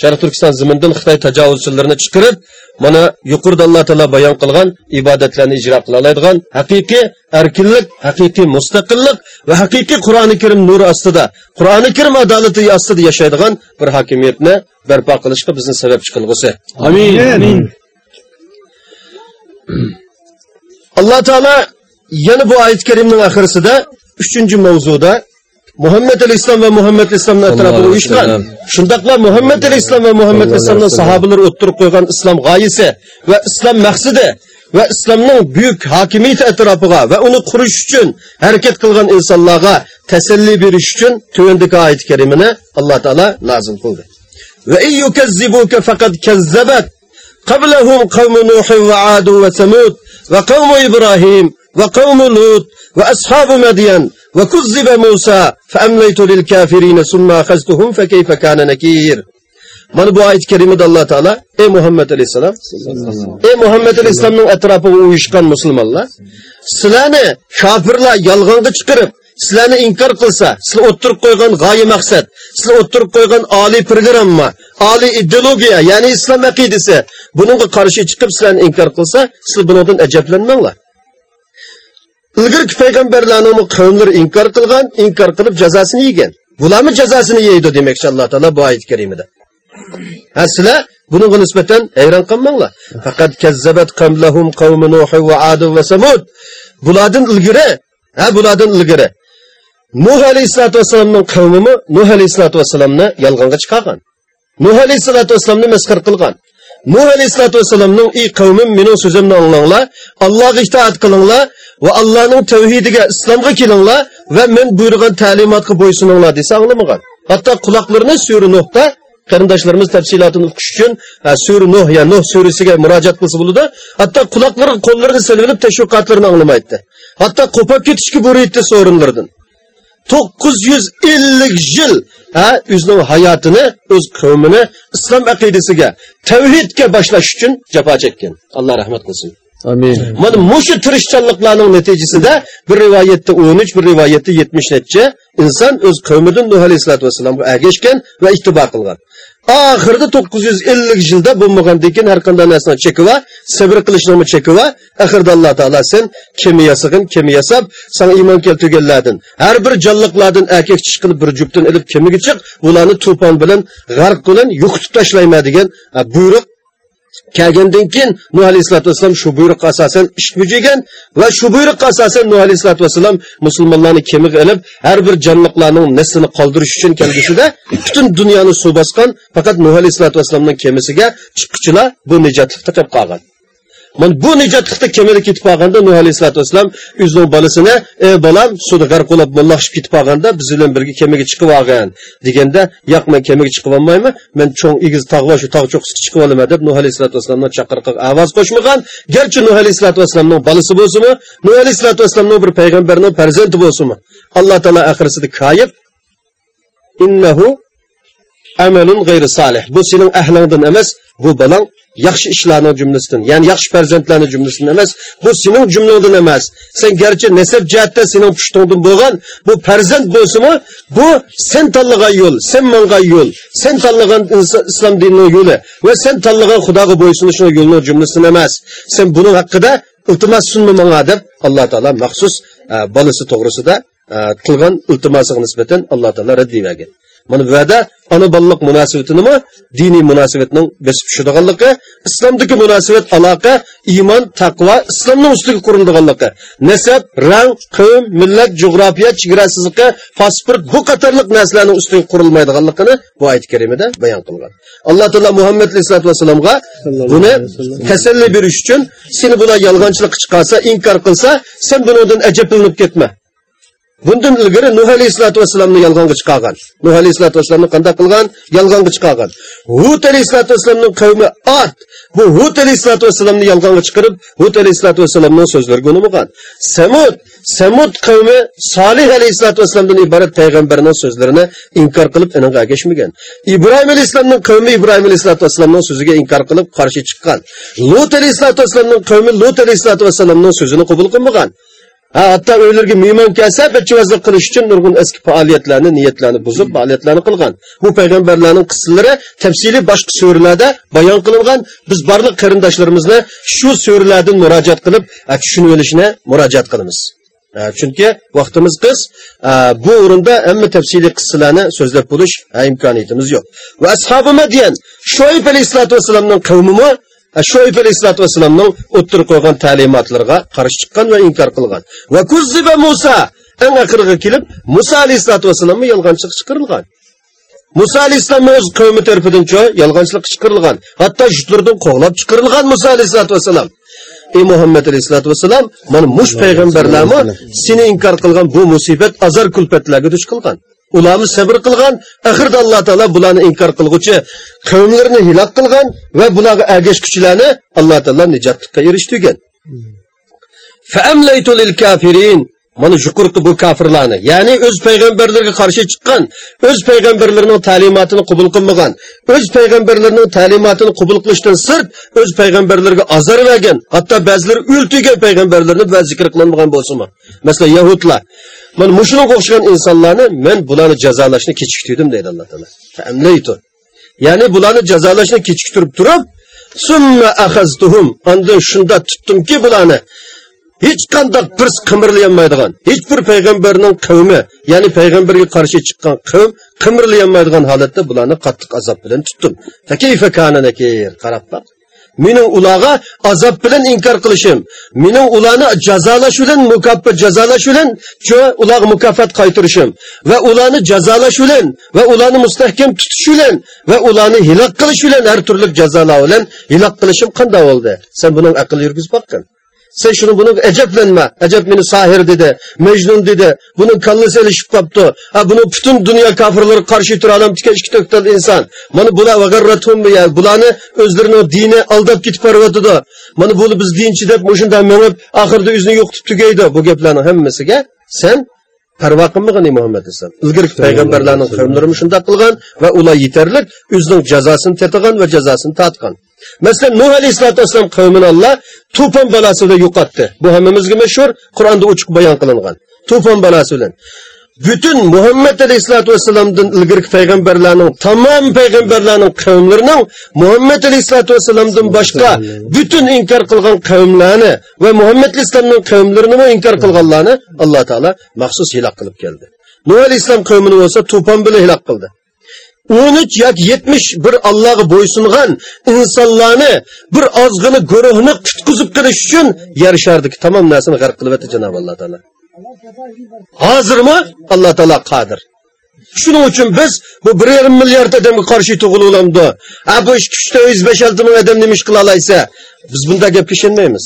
sharq turkiston zimindan xitoy tajovuzchilarini chiqarib mana yuqorida alloh taolo bayon qilgan ibodatlarni ijro qila oladigan haqiqiy erkinlik haqiqiy mustaqillik va haqiqiy qur'oni karim nuri ostida qur'oni karim adolati ostida yashaydigan bir hokimiyatni barpo qilishga bizni sababchi qilg'usi amin. Amin. Alloh taolo yana bu oyat karimning oxirisida uchinchi mavzuda muhammad alayhissalom va muhammad islomni atrofida uyushgan shundoqla muhammad alayhissalom va muhammad islomni sahobalari o'ttirib qo'ygan islom g'oyasi va islom maqsadi va islomning buyuk hokimiyati atrofiga va uni qurish uchun harakat qilgan insonlarga tasalli berish uchun tuvandagi oyat karimini alloh taolo nozil qildi va ay yukazzibuka faqat kazzabat. Qablahum qavmu nuh va adu va samud va qavmu ibrohim وقوم لوط وأصحاب مدين وكذب موسى فأمليت للكافرين ثم أخذتهم فكيف كان نكير Mana bu ayet-i kerimede Allah Teala ey Muhammed Aleyhisselam ey Muhammed Aleyhisselam'ın etrafına uyuşkan Müslümanlar sizlarni kafirlar yalg'onga chiqarib sizlarni inkor qilsa sizlar o'ttirib qo'ygan g'oya maqsad sizlar o'ttirib qo'ygan oliy programma oliy ideologiya ya'ni islom aqidasi bunga qarshi chiqib sizlarni inkor qilsa sizlar bundan ajablanmanglar Ilgirki payg'ambarlarni qavmlari inkor qilgan inkor qilib jazosini yegan. Bularmi jazosini yeydi demoqchi alloh taolo bu oyat karimida. Ha sizlar bunga nisbatan hayron qolmanglar. Faqat kazzabat qamlahum qavmi nuh va ad va samud. Bulardan ilgari ha bulardan ilgari nuh alayhisalotu vassalamning qavmimi nuh alayhisalotu vassalamni yolg'onga chiqargan. Nuh alayhisalotu vassalamni masxar qilgan. Nuh alayhisalotu vassalamning ey qavmim mening so'zimni anglanglar allohga itoat qilinglar va allohning tavhidiga islomga kelinglar va men buyurgan ta'limotga bo'ysuninglar desa anglamagan. Hatto quloqlarini suri nuhda qarindoshlarimiz tafsilotini o'qish uchun sura nuh ya nuh surasiga murojaat qilsa bo'ladi hatto quloqlari qo'llarini silib tashviqotlarini anglamaydi. Hatto qo'pib ketishga bo'raydi so'rinlardan to'qqiz yuz ellik yil ha o'zining hayotini o'z qavmini islom aqidasiga tavhidga boshlash uchun jafo chekkan. Alloh rahmat qilsin. Amin. mana mushu tirishchanliklarning natijasida bir rivoyatda o'n uch bir rivoyatda yetmish necha inson o'z qavmidan nuh alayhisalotu vassalomga ergashgan va ittibo qilgan oxirida to'qqiz yuz ellik yilda bo'lmagandan keyin har qanday narsani chekiva sabr qilishni chekiva oxirida alloh taolo sen kema yasag'in kema yasab sana iymon keltirganlardan har bir jonliqlardan erkak chish qilib bir juftdan ilib kemiga chiq bularni to'pon bilan g'arq qilin yo'qitib tashlayman degan buyruq kelgandan keyin nuh alayhisalotu vassalam shu buyruqqa asosan ish bujigan va shu buyruqqa asosan nuh alayhisalotu vassalam musulmonlarni kemiga ilib har bir jonliqlarning naslini qoldirish uchun kelgusida butun dunyoni suv bosgan faqat nuh alayhisalotu vassalamning kemasiga chiqquchilar bu nijotlikda qilib qolgan. Mana bu nijotlikda kemada ketib qolganda nuh alayhisalotu vassalam o'zining bolasini ey bolam suvda g'arq bo'lib mollashib ketib qolganda biz bilan birga kemaga chiqib olgan deganda yo'q men kemaga chiqib olmayman men cho'ng egiz tog' va shu tog' cho'qqisiga chiqib olaman deb nuh alayhisalotu vassalamning chaqiriqiga ovoz qo'shmagan garchi nuh alayhisalotu vassalamning bolasi bo'lsinmi nuh alayhisalotu vassalamning bir payg'ambarning farzandi bo'lsinmi alloh taolo oxirisida koyib innahu amalun g'ayri solih bu sening ahlingdan emas bu balang yaxshi ishlarning jumlasidan ya'ni yaxshi farzandlarning jumlasidan emas bu sening jumlangdan emas. Sen garchi nasab jihatda sening pushtingdan bo'lgan bu farzand bo'lsimi? Bu sen tanlagan yo'l sen mangan yo'l sen tanlagan islom dinining yo'li va sen tanlagan xudoga bo'ysunish yo'lining jumlasidan emas. Sen buning haqida iltimos sunma manga deb alloh taolo maxsus e, bolasi to'g'risida e, qilgan iltimosiga nisbatan alloh taolo raddiyagan mana bu yerda ona bolalik munosabatinimi? Diniy munosabatning besib tushadiganligi islomdagi munosabat aloqa iymon taqvo islomning ustiga qurildiganligi nasab rang qavm millat jug'rofiya chegarasizligi pasport bu qatorliq narsalarning ustiga qurilmaydiganligini bu oyat karimada bayon qilgan. Alloh taolo muhammad alayhisalotu vassalomga buni tasalli berish uchun seni bular yolg'onchilik chiqarsa inkor qilsa sen bundan ajablanib ketma bundan ilgari nuh alayhisalotu vassalomni yolg'onga chiqargan. Nuh alayhisalotu vassalomni qanday qilgan? Yolg'onga chiqargan. Hud alayhisalotu vassalamning qavmi ot bu hud alayhisalotu vassalomni yolg'onga chiqarib hud alayhisalotu vassalomni so'zlariga unamagan samud samud qavmi solih alayhisalotu vassalomdan iborat payg'ambarning so'zlarini inkor qilib iniga agashmagan ibrohim alayhissalomning qavmi ibrohim alayhisalotu vassalamning so'ziga inkor qilib qarshi chiqqan. Lut alayhisalotu vassalamning qavmi lut alayhisalotu vassalamning so'zini qabul qilmagan. Ha, hatto uylarga mehmon kelsa bachvazlik qilish uchun nurg'un eski faoliyatlarni niyatlarni buzib faoliyatlarni qilgan. Bu payg'ambarlarning qissalari tafsiliy boshqa suralarda bayon qilingan. Biz barliq qarindoshlarimizni shu suralardan murojaat qilib tushunib olishni murojaat qilamiz. Chunki vaqtimiz qiz bu o'rinda hamma tafsiliy qissalarni so'zlab bo'lish imkoniyatimiz yo'q. Va ashabi madyan shoib alayhisalotu vassalamning qavmimi shoib alayhisalotu vassalamning o'ttirib qo'ygan ta'limotlariga qarshi chiqqan va inkor qilgan. Va kuzziba muso eng oxiriga kelib muso alayhisalotu vassalamni yolg'onchilik chiqarilgan muso alayhissalomni o'z qavmi tarafidan yolg'onchilik chiqarilgan hatto jutlardan qo'g'lab chiqarilgan muso alayhisalotu vassalam. Ey muhammad alayhisalotu vassalam mana mush payg'ambarlarmi seni inkor qilgan bu musibat azar kulfatlarga duch qilgan ularni sabr qilgan axirda alloh taolo bularni inkor qilguvchi qavmlarni hiloq qilgan va bularga ergashguchilarni alloh taolo nijotlikqa erishtirgan mana juqurqi bu kofirlarni ya'ni o'z payg'ambarlarga qarshi chiqqan o'z payg'ambarlarining ta'limotini qabul qilmagan o'z payg'ambarlarining ta'limotini qabul qilishdan sirt o'z payg'ambarlarga azor bergan hatto ba'zilari o'ltirgan payg'ambarlarni zikr qilinmagan bo'lsinmi masalan yahudlar. Mana mushunga o'xshagan insonlarni men bularni jazolashni kechiktirdim deydi alloh taolo ya'ni bularni jazolashni kechiktirib turib summa akhaztuhum andan shunda tutdimki bularni hech qanday bir qimirlayolmaydigan hech bir payg'ambarning qavmi ya'ni payg'ambarga qarshi chiqqan qavm qimirlayolmaydigan holatda bularni qattiq azob bilan tutdim qarab boq mening ularga azob bilan inkor qilishim. Mening ularni jazolash bilan mukofot jazolash bilan ularga mukofot qaytirishim. Va ularni jazolash bilan va ularni mustahkam tutish bilan va ularni hiloq qilish bilan har turli jazolar bilan hiloq qilishim qanday bo'ldi? Sen buning aql yurgizib boqqin sen shuni buni ajablanma ajab meni sahir dedi majnun dedi buni kallasi ilishib qolibdi ha buni butun dunyo kofirlari qarshi tura olamdika ikki to'ktal inson mana bular bularni o'zlarini dini aldab ketib boryotidi mana buni biz dinchi deb shunday minib oxirida o'zini yo'qitib tugaydi bu gaplarni hammasiga sen parvo qilmagan muhammad alayhisalom ilgari payg'ambarlarning qavmlari shunday qilgan va ular yetarli o'zining jazosini tetigan va jazosini tortgan masalan nuh alayhisalotu vassalom qavmini alloh to'fon balasida yo'qotdi. Bu hammamizga mashhur qur'onda ochiq bayon qilingan. To'fon balasi bilan. Butun muhammad alayhisalotu vassalomdan ilgirgi payg'ambarlarning tamom payg'ambarlarning qavmlarining muhammad alayhisalotu vassalomdan boshqa butun inkor qilgan qavmlarni va muhammad alayhissalomning qavmlarini inkor qilganlarni alloh taolo maxsus hiloq qilib keldi. Nuh alayhissalom qavmini bo'lsa to'fon bilan hiloq qildi. 13 yoki 70 bir Allohga bo'ysungan insonlarni bir ozg'ini guruhni qutqizib qilish uchun yer shardagi tamom narsani g'arq qilib o'tdi janob alloh taolo hozirmi alloh taolo qodir shuning uchun biz bu bir yarim milliard odamga qarshi tug'iluvlamdi a bu ikki uchta yuz besh olti ming odam nima ish qila olsa biz bunday gapga ishonmaymiz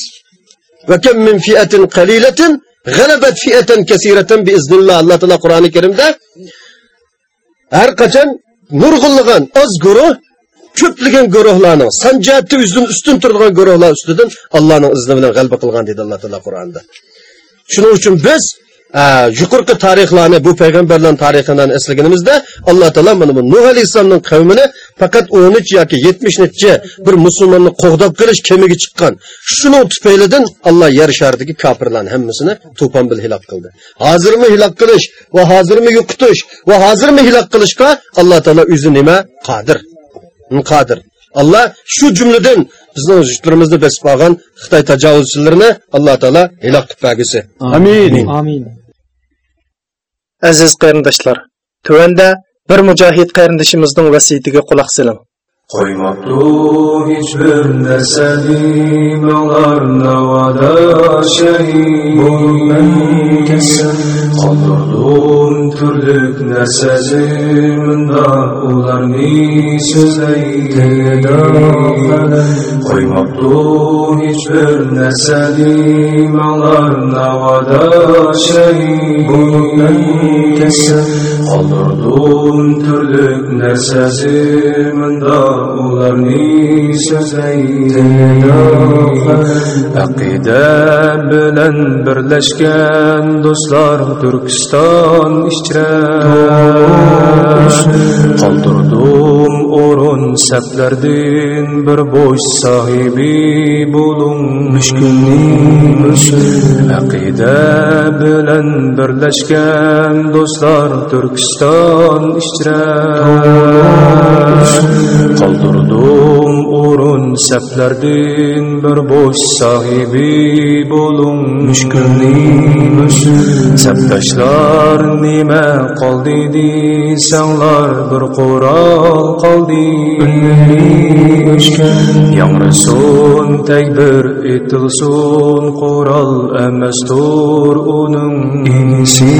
va kam min fiatin qalilatin g'alabat fiatan kasiratan biiznillah alloh taolo qur'oni karimda har qachon nurg'unlagan oz guruh ko'plagan guruhlarning sanjatda ustun ustun turadigan guruhlar ustidan allohning izni bilan g'alaba qilgan deydi alloh taolo qur'onda. Shuning uchun biz yuqorqi tarixlarni bu payg'ambarlarning tarixidan eslaganimizda alloh taolo mana bu nuh alayhissalomning qavmini faqat 13 yoki 70 necha bir musulmonni qo'g'dab qilish kemiga chiqqan shuning tufaylidan alloh yer sharidagi kofirlarni hammasini to'pon bilan hilok qildi hozirmi hilok qilish va hozirmi yo'qotish va hozirmi hilok qilishga alloh taolo o'zi nima qodir qodir alloh shu jumladan bizning vujudlarimizni besib olgan xitoy tajovuzchilarini alloh taolo hilok qilib amin. Amin aziz qarindoshlar tuanda bir mujohid qarindishimizning vasiyatiga quloq soling. Qo'ymabdi hech bir narsani manglar navoda shahid bo'lmay kasal qoldirdim turlik narsa zimda ularni so'zlaydi qo'ymabdi hech bir narsani manglar navoda shahid bo'lmay kasal Kaldırdım türlük nersesi Mında ularni sözeydi Akide bilen birleşken dostlar Türkistan işçiler. Kaldırdım orun seplerdin Bir boş sahibi bulun Müşkünlüğümüz Akide bilen birleşken dostlar Türkistan kılıçtan iştiren Kaldırdı. O'rin saflardin bir bo'sh sohibi bo'ling mushkulning safdoshlar nima qoldi desanglar bir qurol qoldi yangrasin takbir etilsin qurol emasdir uning inisi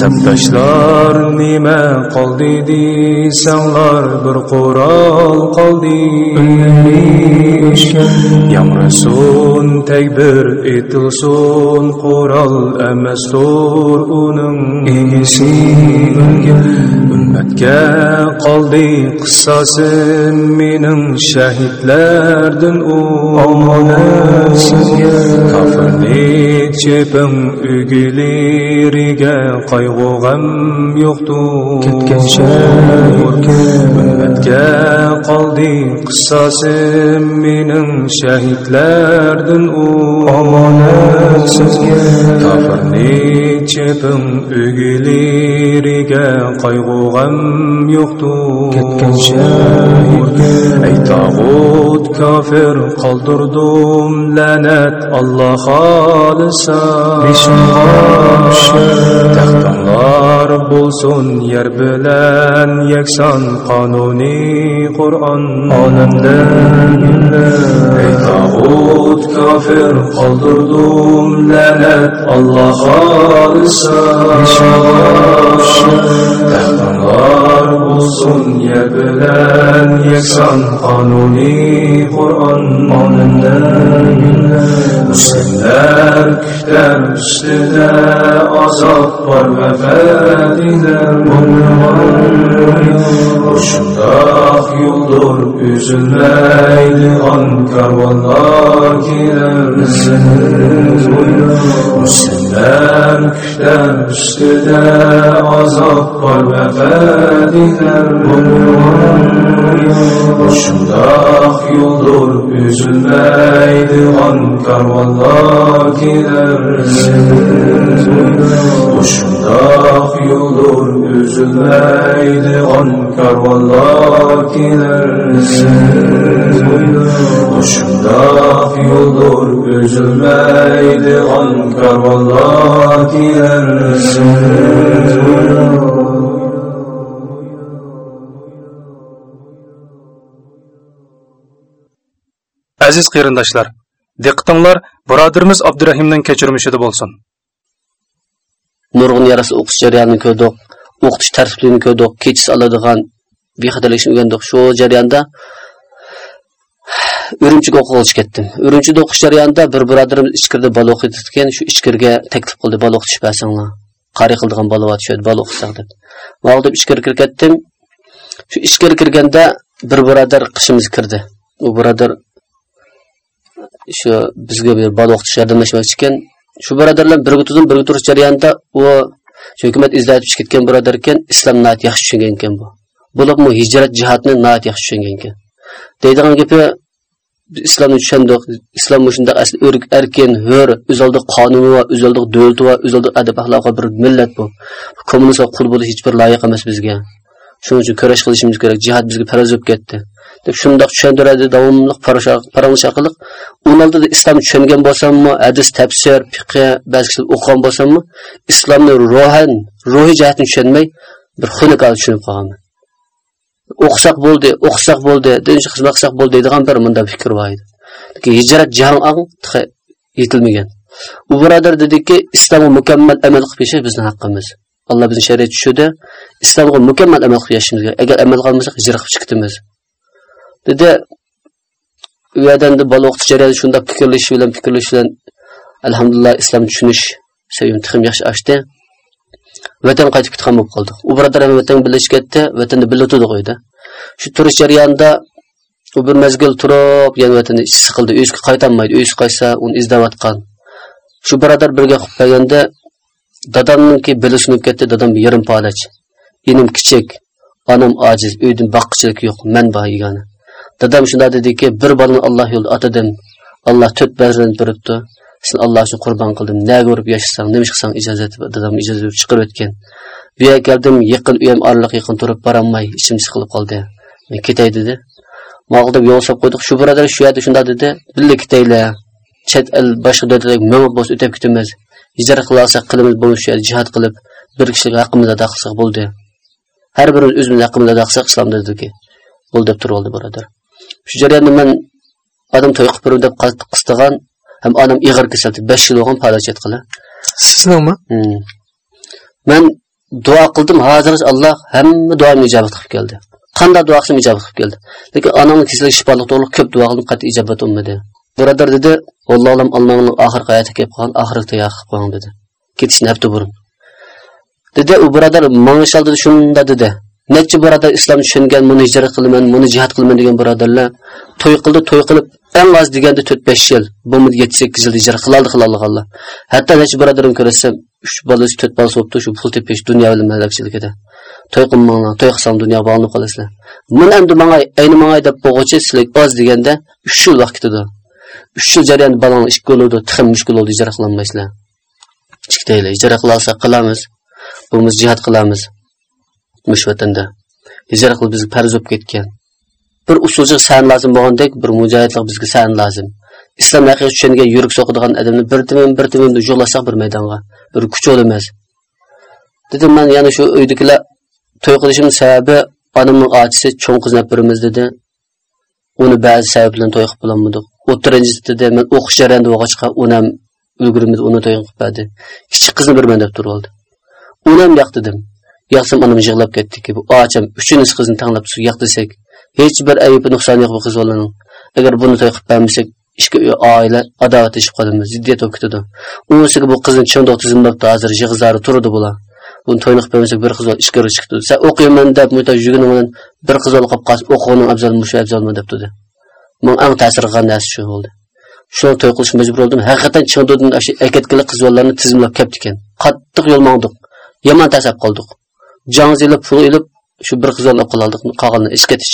safdoshlar nima qoldi desanglar bir qurol qoldi qildingmi yamrasin takbir etilsin qurol emasdur uning egisi ummatga qoldi qissosi mening shahidlardan u omonat sizga kofirlik chepim uylariga qayg'u g'am yo'qdur ketgancha ummatga qoldi qoldi qissasim Mening shahidlardan u Omonat sizga Kafirni cheping Ugileriga qayg'u g'am yo'qdur Ketgan shahidga Ey tağut kafir qoldirdim la'nat Alloh xolisa Taxtlar bo'lsin yer bilan yakson qonuniy Qur'on olamda Ey tağut kafir qoldirdim olsun yebeden yeksan kanuni Kur'an manenden Müslümler der üstüde azap var ve fethiler bulvar Şundak yoldur üzülmeydi an kervanlar gider Müslümler der üstüde azap var ve fethiler bor va fadilar Shundoq yo'ldir üzülmaydigan karvonlar kelar Shundoq yo'ldir üzülmaydigan karvonlar kelar Shundoq yo'ldir üzülmaydigan karvonlar kelar Aziz qarindoshlar, diqqatinglar birodarimiz Abdurahimning kechirmishida bo'lsin. nurg'un yarasi o'qish jarayonini ko'rdik o'qitish tartibini ko'rdik kechis oladigan bexatarlikni o'rgandik. Shu jarayonda urumchiga o'qishga ketdim. Urumchida o'qish jarayonida bir birodarimiz ichkirda bola o'qiyotgan shu ichkirga taklif qildi bola o'qitish qari qildigan bola bor shu bola o'qitsak deb. Man deb ichkari kirib ketdim. Shu ichkari kirganda bir birodar qishimiz kirdi. U birodar shu bizga bir bola o'qitish yordamlashmoqchi ekan. Shu birodarlar birga turdim birga turish jarayonida u shu hukumat izlatib chiqib ketgan birodar ekan islom nat yaxshi tushungan ekan bu. Bo'libmi hijrat jihatni nat yaxshi tushungan ekan. Deydigan gapi islomni tushundik islom shundaq asli o'rik erkin hur o'z qonuni va o'z oldida davlati va o'z adab axloqi bir millat bu. Kommunistga qul bo'lish hech bir loyiq emas bizga. Shuning uchun kurash qilishimiz kerak jihat bizga faraz bo'lib ketdi. Deb shundoq tushuntiradi davomli paranglish orqali uni oldida islom tushungan bo'lsammi hadis tafsir fiqh ba'zi o'qigan bo'lsammi islomni ruhan ruhiy jihatini tushunmay bir xunuk tushunib qolganman o'qisak bo'ldi o'qisak bo'ldi dinchi xizmat qilsak bo'ldi deydigan bir bunday fikr bor edi. Hijrat jahon yetilmagan. U birodar dediki islomga mukammal amal qilib yashash bizni haqqimiz. Alloh bizni shariat tushirdi. Islomga mukammal amal qilib yashashimiz kerak agar amal qilmasak hijrat qilib chiqdimiz dedi u yerdan bola o'qitish jarayonida shunda fikrlash bilan fikrlash bilan alhamdulillah islom tushunish sevim tixim yaxshi ochdi. Vatan qaytib ketgan bo'lib qoldik u birodar ham vatan birlashib ketdi vatanda birga turdi qo'ydi. Shu turish jarayonida u bir mezgil turib yana vatanda ichi siqildi uyga qaytolmaydi uyga qaytsa uni izlayotgan shu birodar birga qilib kelganda dadamniki beli sinib ketdi dadam yarim palach. Inim kichik onam ojiz uydan boqqichilik yo'q man bor yegani. Dadam shunday dediki bir bolani alloh yo'lida otadim alloh to'rt farzand beribdi sen alloh uchun qurbon qildim naga urib yashasang nima qilsang ijozat dadam ijozat berib chiqarib o'tgan bu yerga keldim yaqin uyam oraliq yaqin turib borolmay ichim siqilib qoldi. Men ketay dedi. Maqdib yo'l solib qo'ydik. Shu birodar shu yerda shunday dedi. Birga ketaylar. Chet el boshqa davlatlarga nima bo'lsa o'tib ketamiz. Hijrat qila olsak qilamiz bo'lmish shu yerda jihad qilib bir kishilik haqqimizni ado qilsak bo'ldi. Har birimiz o'zimiz haqqimizni ado qilsak islom dediki bo'ldi deb turib oldi birodar. Shu jarayonda man odam to'y qilib berib deb qattiq qistagan ham onam ig'ir kasaldi besh yil bo'lgan palachat qila sizningmi man duo qildim hozir alloh hamma duomni ijobat qilib keldi. Qanday duo qilsam ijobat qilib keldi. Lekin onamni kasalligi shifoliq to'g'ri ko'p duo qildim qat'iy ijobat bo'lmadi. Birodar dedi allohim allohni oxirgi hayoti kelib qolgan oxirgi yoq qilib qo'ying dedi. Ketishni hafta burun. Dedi u birodar mangishal dedi shunda dedi necha birodar islom tushungan buni hijrat qilaman buni jihad qilaman degan birodarlar to'y qildi to'y qilib eng oz deganda to'rt besh yil bo'lmadi yetti sakkiz yil hijrat qiloldi qilolganlar hatto necha birodarim ko'rsam uch bolasi to'rt bolasi bo'libdi shu pul tepish dunyo bilan malakchiligida. To'y qilmanglar to'y qilsam dunyo bog'lanib qolasizlar. Men endi mangay ayni mangay deb bo'g'ichi sizlar oz deganda uch yil vaqt ketadi. Uch yil jarayonda balanglar ikki bo'ladi tixim mushkul bo'ldi hijrat qilolmaysizlar. Chiqdaylar hijrat qila olsak qilamiz bo'lmasa jihad qilamiz. Mush vatanda. Hijrat qilib bizga farz bo'lib ketgan. Bir usulchi san lozim bo'lgandek bir mujohidlik bizga san lozim. Islom haqiqiy tushungan yurak so'qadigan odamni bir timin bir timin yo'llasak bir maydonga. Bir kuch emas dedim man yana shu uydagilar to'y qilishim sababi onamning otisi cho'ng qiz birimiz dedi. Uni ba'zi sabab bilan to'y qilib bo'lolmadik. O'ttirinchi dedi man o'qish jarayonida bo'lg'achqa uni ham ulgurimiz uni to'y qilib berdi kichik qizni birman deb turib oldi. Uni ham yoq dedim. Yoqsam onam yig'lab ketdiki bu ocham uchinchi qizni tanlab yoq desak hech bir aybi nuqsoni yo'q bu qiz bolaning agar buni to'y qilib bermasak ishga oila adovatlashib qolamiz ziddiyat bo'lib ketadi. Unisiga bu qizni chindoq tizimlabdi hozir yig'izlari turdi bular buni to'yni qilib bermasak bir qiz ishga chiqdi. San o'qiyman deb muta yugini bilan bir qiz olib qolib qolsa o'quvning afzal mushu afzalmi deb dedi men eng ta'sir qilgan narsa shu bo'ldi? Shuni to'y qilish majbur bo'ldim. Haqiqatan chindodan shu akatkili qiz bolalarni tizimlab kelibdi ekan. Qattiq yo'l mangdik yomon tasab qoldik jang zilib pul ilib shu bir qiz olib qoldik qolganini ish ketish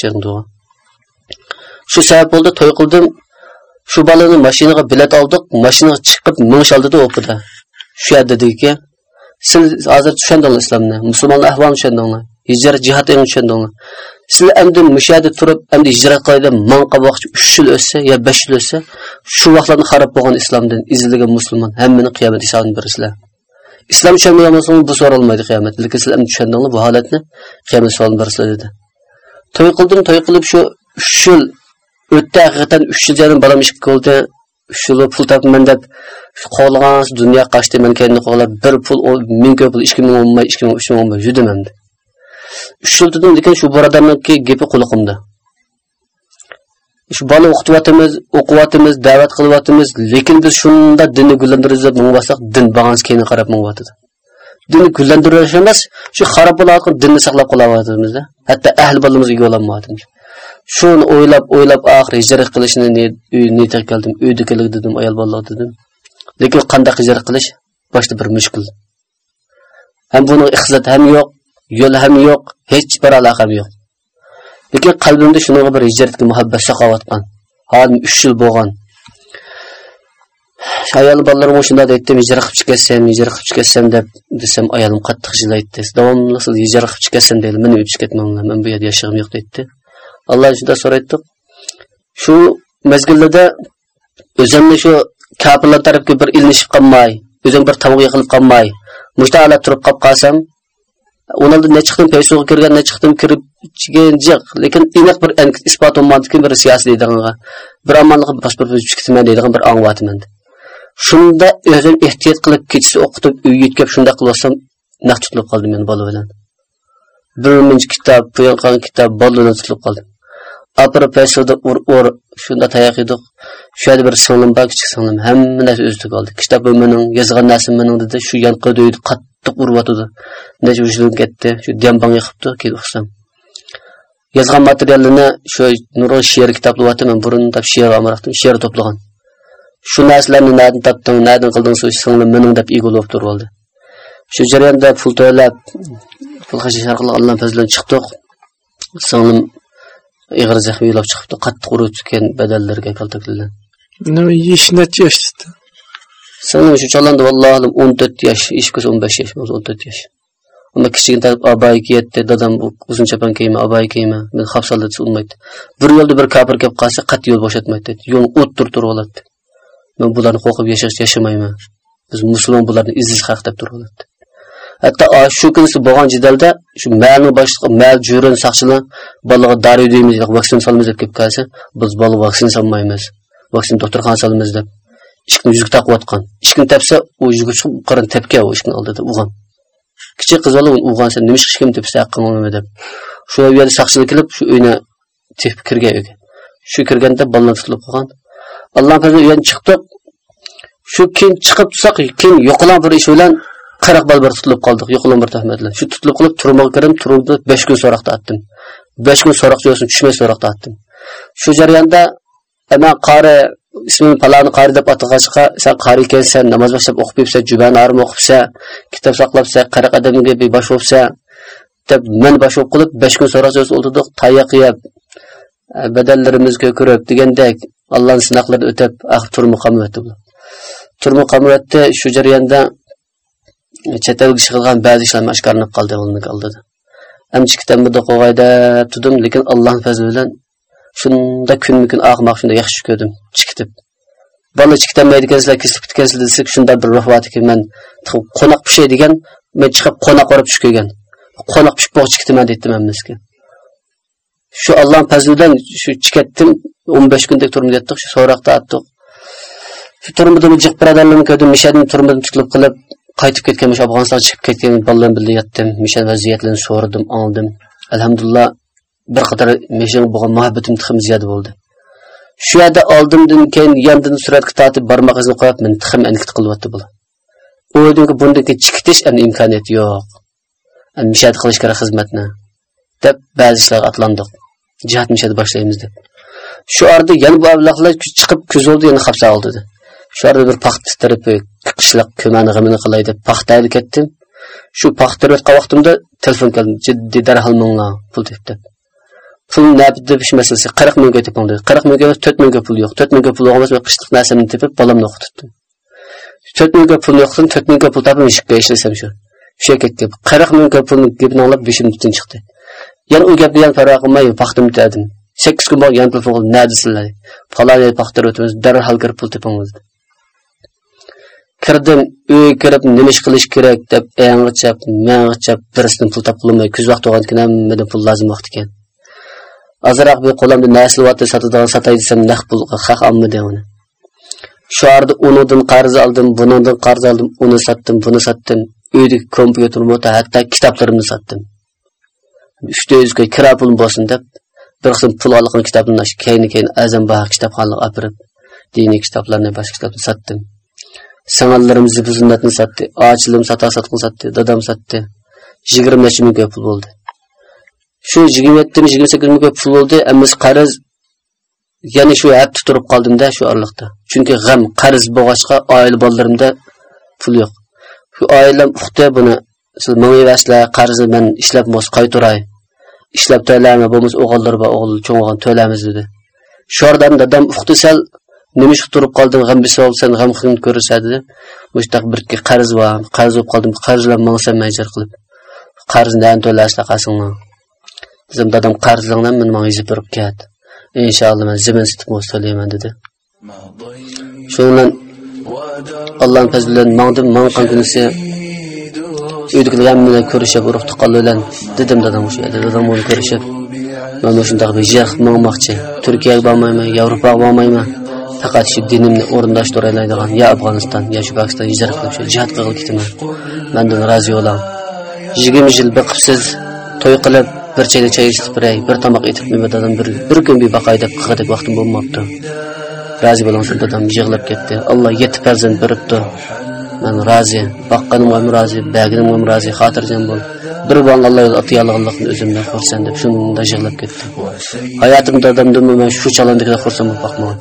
shu sabab bo'ldi to'y qildim. Shu bolani mashinaga bilet oldik mashinaga chiqib minish oldida o'qidi. Shu yerda dediki siz hozir tushundinglar islomni musulmonlar ahvolini tushundinglar hijrat jihatini tushundinglar sizlar endi mushada yerda turib endi hijrat qiladi manqa vaqt uch yil o'tsa yo besh yil o'tsa shu vaqtlarni xarob bo'lgan islomdan izilgan musulmon hammani qiyomat hisobini bersizlar islom tushunmagan musulmon bu so'ralmaydi qiyomat. Lekin sizlar endi tushundinglar bu holatni. Qiyomat savolini bersizlar dedi. To'y qildim to'y qilib shu uch yil o'tdi haqiqatan uch yil jarim balam ishga bo'ldi uch yil pul topman deb qo'lgan dunyo qochdi man keyin qo'lab bir pul ming ko'p pul ikki ming o'nmay ikki ming uch ming o'nmay judim endi uch yil dedim lekin shu birodarniki gapi quloqimda. Shu bola o'qityapmiz o'qiyapmiz da'vat qilyapmiz lekin biz shunda dinni gullantiramiz deb mingbasak din bag'ansi keyin qarab mingyapti dinni gullantirish emas shu xarob bo'layotgan dinni saqlab qolyapmizda hatto ahli bolamizga ega ololmayapmiz shuni o'ylab o'ylab oxiri hijrat qilishni niyatga keldim uyda kelik dedim ayol bolalar dedim. Lekin qanday hijrat qilish? Boshda bir mushkul. Ham buni ixlat ham yo'q yo'l ham yo'q hech bir aloqam yo'q. Lekin qalbimda shunaqa bir hijratga muhabbat saqayotgan hozir uch yil bo'lgan. Ayol bolalarim shunday aytdim hijrat qilib chiqasan hijrat qilib chiqasan deb desam ayolim qattiq jilaydi davomli siz hijrat qilib chiqasan deydi meni o'tib ketmanglar men bu yerda yashag'im yo'q deydi alloh shunda so'raydi. Shu mezgillarda o'zimni shu kofirlar tarafga bir ilinishib qolmay o'zim bir tamoq qilib qolmay mushtaala turib qolib qolsam undan ne chiqdim paysuga kirgan ne chiqdim kirib jiq lekin aniq bir isbot bo'lmadiki bir siyosiy deydiğinga bir amonlik pasport o'zib chiqdim deydigan bir anglatman shunda o'zim ehtiyot qilib kechasi o'qitib uyga yetkab shunda qilsam naq tutilib qoldim men bola bilan. Bir minch kitob bu yoqqa kitob boladan tutilib qoldim. Apir paysoda ur ur shunda tayoq yedik shu yerda bir singlim bor kichik singlim hamma narsa o'zida qoldi kitob mening yozgan narsam mening dedi. Shu yanqi uyda qattiq uryotidi necha uchidan ketdi shu dembang yiqibdi keyin uxsam yozgan materialini shu nurg'un she'r kitoblayapman burun deb she'r olmoqdim she'r to'plagan. Shu narsalarni nadan topding nadan qilding shu singlim mening deb egilib turib oldi shu jarayonda pul to'lab pul hashish orqali alloh fazlidan chiqdik singlim ig'ir zaxmi yo'lab chiqibdi qattiq urutgan badallarga kaltaklangan. Yesh necha yoshda singlim shu cholanda vallohu o'n to'rt yosh ish ko'rsa o'n besh yosh o'n to'rt yosh. Unda kichkina abayi kiyatdi dadam uzun chapon kiyma abayi kiyma men hafsal desa unmaydi. Bir yo'lda bir kafir kelib qolsa qat'iy yo'l bo'shatmaydi yo'l o't turib turib oladi men bularni qo'rqib yashash yashamayman biz musulmon bularni iziz haq deb turib oladi hatto shu kunisi bo'lgan jidalda shu malni boshliqi mal jurin saqchilar bolaga dori deymiz vaksina solamiz deb kelib qolsa biz bola vaksin solmaymiz vaksina doktorxona solamiz deb ishkini yuzga taqiyotgan ishkini tepsa u yuzga chiqib qaran tepgan u ishkini oldida uyg'on. Kichik qiz bola uyg'on sen nima ishkim tepsa haqqing olma deb. Shu yerda soqchilar kelib shu uyni tepib kirgan uyga. Shu kirganda bolalar tutilib qolgan alloh fazli uydan chiqdik shu keyin chiqib tursak keyin yo'qolan bir ish bilan qirq bal bir tutilib qoldik yo'qolan bir tuhmat shu tutilib qolib turmaga kirib turuvdi besh kun so'roqda otdim besh kun so'roq jo'sin tushmay so'roqda otdim shu jarayonda man qori ismini palani qori deb atag'achqa sen qori ekansan namoz boshlab o'qib yursan juban arim o'qibsan kitob saqlabsan qirq odamga bosh bo'libsan deb men bosh bo'lib qilib besh kun so'roq jo'sin o'tirdik tayoq yeb e, badallarimiz ko'kirib degandek allohni sinoqlarni o'tab axir ah, turmu qamayotdi turmu qamayotdi shu jarayonda chet elga chiqilgan ba'zi ishlar oshkorlanib qoldi uning oldida amchi kitabimda qo'g'ayda tudim lekin allohni fazli bilan shunda kunmi kun og'moq shunda yaxshi ko'rdim chikitib bola chikitanmaydi ekansizlar kesilib ketgansizlar desak shunda bir ruh borki man qo'noq pishay degan men chiqib qo'noq qorib tushib kelgan qo'noq pishib bo'g'ib chikitaman man bizga. Shu allohni fazli bilan shu chikatdim o'n besh kundek turmada yotdik shu so'roqda atdik shu turmada jiq birodarlarni ko'rdim mishadan turmidim tutilib qilib qaytib ketgan o'sha afg'onistonga chiqib ketgan bolalar bilan yotdim o'sha vaziyatlarni so'radim oldim. Alhamdulillah bir qator mesha bo'lgan muhabbatim tixim ziyoda bo'ldi. Shu yerda oldimdan keyin yondan suratga tortib barmoq izini qo'yib men tixim ankit qilyapti bular o'yladimki bundan keyin chiqitish endi imkoniyat yo'q. Mishad qilish kerak xizmatni deb ba'zi ishlarga atlandik jihat mishad boshlaymiz deb. Shu orada yana bu ablahlar chiqib kuzoldi yana qapsa oldi shu yerda bir paxta tirib, e, qishloq ko'mani g'amini qilay deb paxtaydi ketdim. Shu paxta tarayotgan vaqtimda telefon keldi jiddiy darhol mingla pul tepdi. pul nabdi ish masalasi qirq mingga teping dedi qirq mingga to'rt mingga pul yo'q. To'rt mingga pul yo'q emas man qishliq narsamni tepib bolamni o'qitdim. To'rt mingga pul yo'qdan to'rt mingga pul topib işə ishlasam shu. Shu deyib qirq mingga pulni gapini anglab beshim butun chiqdi. Yana u gapni yana parvo qilmay paxtamni dedim sakkiz kun bo'lgan yana telefon qilib nadisizlar falon paxta o'tamiz darhol kirib pul teping dedi. Kirdim uyga kirib nima ish qilish kerak deb yang'ichab mang'ichab birisidan pul topqilmay kuz vaqt bo'lgan hammadan pul lozim vaqt ekan. Ozroq bir qo'limda naslyapti sotadigan sotay desam naq pul haq olmadi uni. Shu orada unidan qarz oldim bunidan qarz oldim uni sotdim buni sotdim uydagi kompyuter hatto kitoblarimni sotdim. Uchta yuzga kira pulim bo'lsin deb bir qism pul olgan kitobni keyin keyin azam baho kitobxonlik olib diniy kitoblarni boshqa kitobni sotdim. Sanallarım zipi zinnatini satdi. Ağaçlığım sata satqın satdi. Dadam satdi. 20 neçə min pul oldu. Şu 27 28 min pul oldu. Əmiz qarız yani şu hep tuturup qaldım da şu aralıqda. Çünkü gam qarız boğaçqa aile balalarımda pul yo'q. Şu ailem uqdi buni siz menga vasla qarzni men ishlab mos qaytaray. Ishlab to'laymi bo'lmasa o'g'illar va o'g'il cho'ng o'g'il to'laymiz dedi. Shordan dadam uqdi sal nima ish turib qolding g'am bisi olsan g'am xilin ko'rsatdi mushtaq bir qarz va qarz bo'lib qoldim qarzlar mansam majbur qilib. Qarzni to'lashla qasingni bizim dadam qarzlardan men manga yezib turib ket inshaalloh men zimin sitib to'layman dedi. Shu bilan allohning fazli bilan mangdim mangan kunisi uydagilar bilan ko'rishib urug' tuqqan dedim dadam o'sha yerda dadam uni ko'rishib. Mana shundoq bir jiq mangmoqchi turkiyaga bormayman yevropaga bormayman. Faqat shu dinimni o'rinlashtirolmaydigan yo afg'oniston yo shu pokiston hijrat qilib shu jihad qilib ketaman mandan rozi bo'ling yigirma yil biqibsiz to'y qilib bir chayda choy ichib biray bir tomoq etib dadam bir bir kun bir baqay deb qilg'idek vaqtim bo'lmabdi. Rozi bo'ling shu dadam yig'lab ketdi. Alloh yetti farzand beribdi man rozi boqqanimga ham rozi baginimga ham rozi xotirjam bo'l. Bir bong alloh atiyolganlikni o'zimdan xursand deb shunda yig'lab ketdi. Hayotimda dadamdan man shu chalandagina xursand bo'lib boqmagan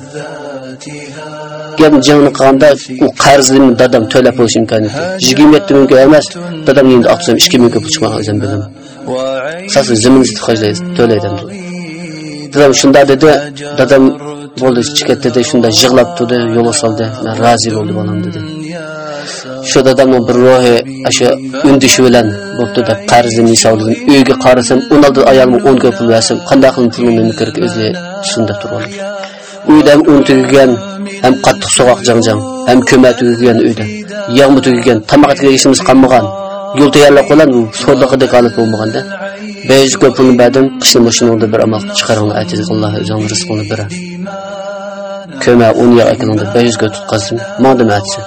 gap jangni qilganda u qarzini dadam to'lab bo'lish imkoniyati yigirma yetti mingga emas dadam endi olsam ikki mingga pul chiqmagan o'zim bilim asosan zimin to'laydi dadam shunda dedi dadam bo'ldi chiqadi dedi shunda yig'lab turdi yo'lga soldi. Man rozi bo'ldim bolam dedi. Shu dadamning bir ruhi o'sha undishi bilan bo'pti deb qarzni misoldim uyga qarasam o'n oldi ayolim o'nga pul bersam qanday qilib pulni kirib o'zi shunda turib uydan un tugagan ham qattiq so'g'oq jangjang ham ko'ma tugagan uyda yog'mi tugagan tomoq yeyishimiz qolmagan yo'l tayyorlab qo'ygan u so'rliqidek holat bo'lmaganda. Besh ko'p pulni berdim qishni mashinangda bir amal chiqaringlar aytdi alloh o'zing rizqingni berar ko'ma un yog' ekiningda besh ko'p tutqazdim mandim aytsin.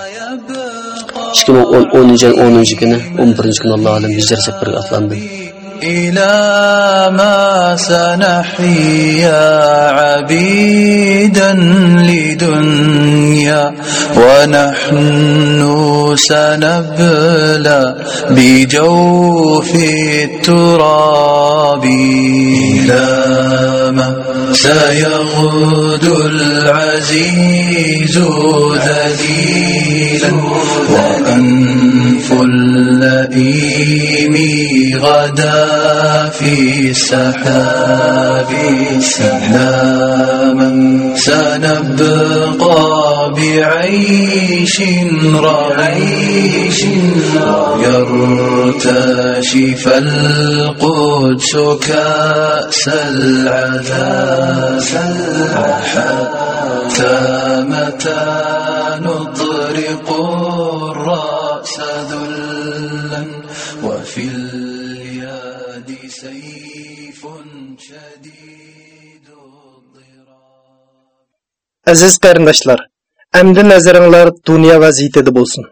Ikki ming o'n o'ninchi yil o'ninchi kuni o'n birinchi kuni alloh alam hijrat safariga otlandim. إلى ما سنحيا عبيدا لدنيا ونحن سنبلى بجوف التراب إلى ما سيغدو العزيز ذليلا وأنف اللئيم غدا في السحاب سلاما سنبقى بعيش رعيش. يرتشف القدس كأس العذاب حتى متى نطرق Aziz qarindoshlar, endi nazaringlar dunyo vaziyatida bo'lsin.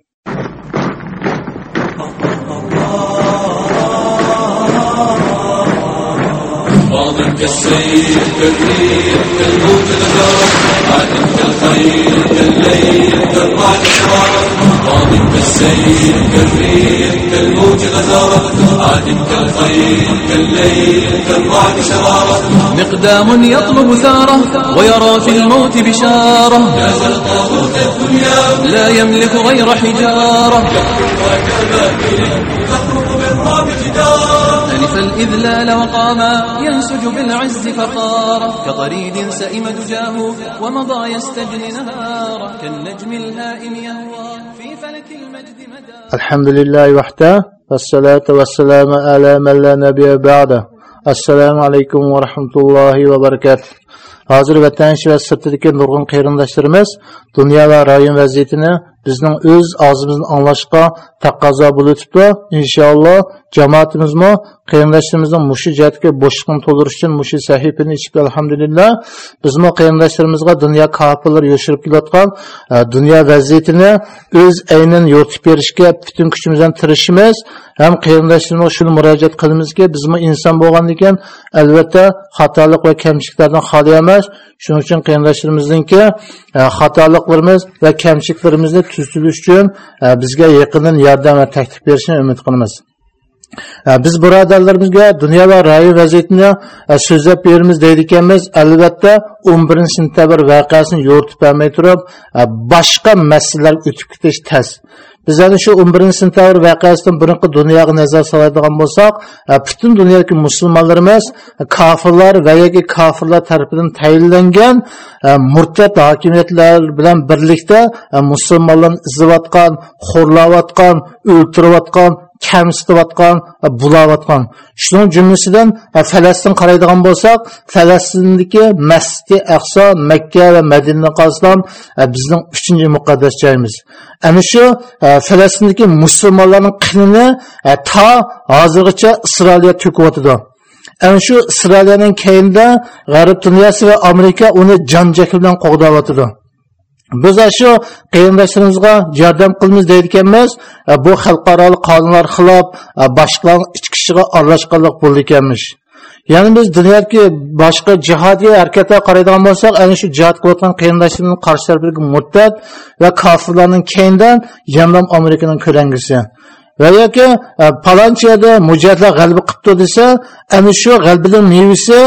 غزارة شرارة مقدام يطلب ثارة ويرى في الموت بشارة. الدنيا لا يملك غير حجارة. يخرج وكما جدارة ألف الإذلال وقاما ينسج بالعز فقارا كطريد سئم دجاه ومضى يستجني نهارا كالنجم الهائم يهوى في فلك المجد مدى. الحمد لله وحده والصلاة والسلام على من لا نبي بعده. assalomu alaykum va rahmatullohi va barakatuh hozir va sirtidagi nurg'un qarindoshlarimiz dunyo va rayon vaziyatini bizning o'z og'zimizni anglashga taqozo bo'libdi inshaalloh jamoatimizmi qarindoshlarimizning mushu jihatga bo'shliqni to'ldirish uchun mushu sahifani ichib alhamdulillah bizmi qarindoshlarimizga dunyo kofirlar yoshirib kelayotgan e, dunyo vaziyatini o'z aynan yo'rtib berishga butun kuchimiz bilan tirishimiz ham qarindoshlarimizga shuni murojaat qilamizki bizmi inson bo'lgandan keyin albatta xatolik va kamchiliklardan xoli emas. Shuning uchun qarindoshlarimizninki e, xatoliklarimiz va kamchiliklarimizni tüzülüş üçün bizə yaxından yardım və təklif verişini ümid qılmız. Biz birodarlarimizga dunyo va rayi vaziyatini so'zlab beramiz deydikanmiz albatta o'n birinchi sentabr voqeasini yo'ritib bermay turib boshqa masalalarga o'tib ketish tez biz shu shu 11 sentabr voqeasidan burunqi dunyoga nazar soladigan bo'lsak e, butun dunyodagi musulmonlarimiz kofirlar va yoki kofirlar tarafidan tayinlangan e, murtad hokimiyatlar bilan birlikda e, musulmonlarni izlayotgan xo'rlayotgan o'ltirayotgan kamsitayotgan bulayotgan shuning jumlasidan e, falastin qaraydigan bo'lsak falastindagi masjidi aqso makka va madina qazlon e, bizning uchinchi muqaddas joyimiz. Ana shu e, falastindagi musulmonlarning qinini to hozirgacha isroilga to'kyotidi ana shu isroiliyaning keyinda g'arb dunyosi va amerika uni jon jahli bilan qo'g'dayotidi biz shu qarindoshlarimizga yordam qilamiz deyotganmiz e, bu xalqaro qonunlar xilof e, boshqalar ichki ishiga aralashganlik bo'ldi ekanmish ya'ni biz dunyodagi boshqa jihodiy harakatlar qaraydigan bo'lsak ana shu jihod qilayotgan qarindoshlarning qarshi tarafidagi murtad va kofirlarning keyindan yamlam amerikaning ko'rangisi. Va yoki e, palonchi yerda mujahidlar g'alaba qilibdi desa ana shu g'albaning mevisi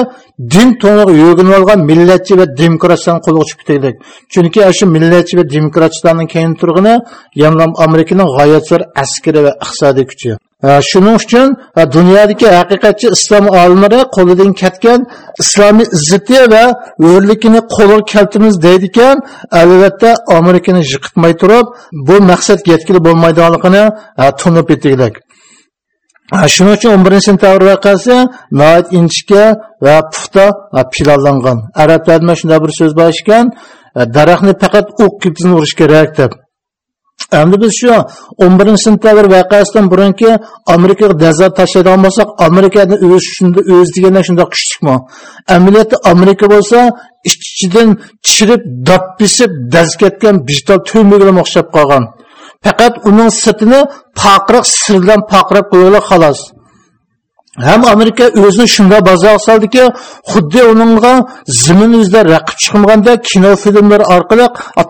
din to'g'ri yo'ginib olgan millatchi va demokratlarni qo'lga tushib ketaylik chunki shu millatchi va demokratchilarning keyin turg'ini yamlam amerikaning g'oyat zo'r askari va iqtisodiy kuchi. E, shuning uchun e, dunyodagi haqiqatchi islom olimlari qo'lidan ketgan islomiy izzati va o'rlikini qo'lga keltimiz deydi ekan albatta amerikani yiqitmay turib bu maqsadga yetkili bo'lmaydiganligini e, tunib etaylik. Shuning uchun 11 sentabr voqeasi noit inchka va puxta planlangan arablarda shunday bir so'z bor ekan e, daraxtni faqat o'q kipsini urish kerak deb. Endi biz shu 11 sentabr voqeasidan burunki amerikaga nazar tashlaydigan bo'lsak amerikani o'zi shunda o'zi deganda shundoq kuchlikmi? Amaliyotda amerika bo'lsa ich ichidan chirib dab bisib daz ketgan bijdol to'miga o'xshab qolgan. Faqat uning sirtini poqroq sir bilan poqrab qo'yinglar xolos. Ham amerika o'zini shunga bazo soldiki xuddi uningga zimin yuzida raqib chiqmaganda kino filmlar orqali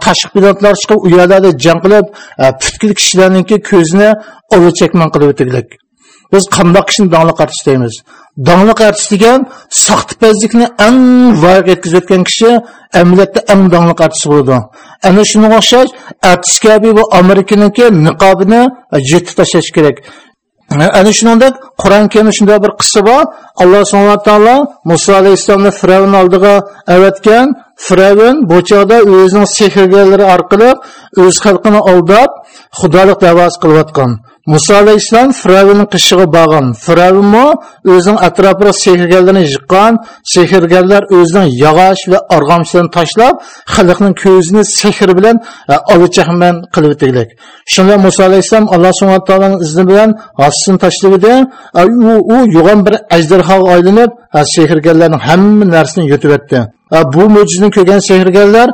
tashqi pilotlar chiqib u yerlarda jang qilib e, butkul kishilarniki ko'zini ovi chekman qilib o'tirdik. Biz qandoq kishini dongli artist deymiz dongli artist degan soxtipazlikni eng voyaga yetkazib o'tgan kishi amaliyotda eng dongli artist bo'ladi. Ana shunga o'xshash artist kabi bu amerikaniki niqobini jetib tashlash kerak. Ana shuningdek qur'on karimda shunday bir qissa bor. Alloh subhanaa taolo muso alayhissalomni firavn oldiga avatgan firavn bu chog'da o'zining sehrgarlari orqali o'z xalqini aldab xudolik davosi qilayotgan. Muso alayhissalom firavnning qishig'i borgan firavnmi o'zining atrofiga sehrgarlarni yiqqan sehrgarlar o'zining yog'och va arg'amchilarni tashlab xalqning ko'zini sehr bilan olichahman qilib o'taglik shunda muso alayhissalom alloh subhana taoloni izni bilan g'assini tashlabdi, u u yo'g'on bir ajdarhoga aylanib sehrgarlarning hamma narsasini yutib o'tdi bu mo'jizani ko'rgan sehrgarlar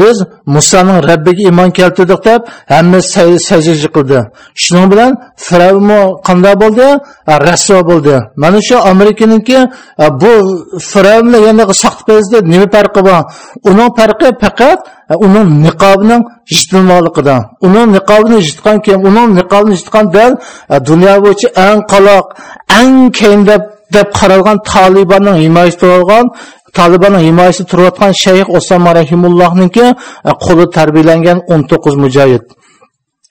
biz musoning rabbiga iymon keltirdik deb hamma sajda qildi. Shuning bilan firavmo qanday bo'ldi? Rasvo bo'ldi. Mana shu amerikaniki bu firavnla yana soxtapazda nima farqi bor? Uning farqi faqat uning niqobining yitilmoqligida uning niqobini yitgan kim? Uning niqobini yitgan dal dunyo bo'yicha eng qaloq eng keng deb deb qaralgan tolibonning himoyasida bo'lgan Talibanın himayesi turayotgan Şeyh Osama Rahimullah'nınki e, qo'li tarbiyalangan 19 mujohid.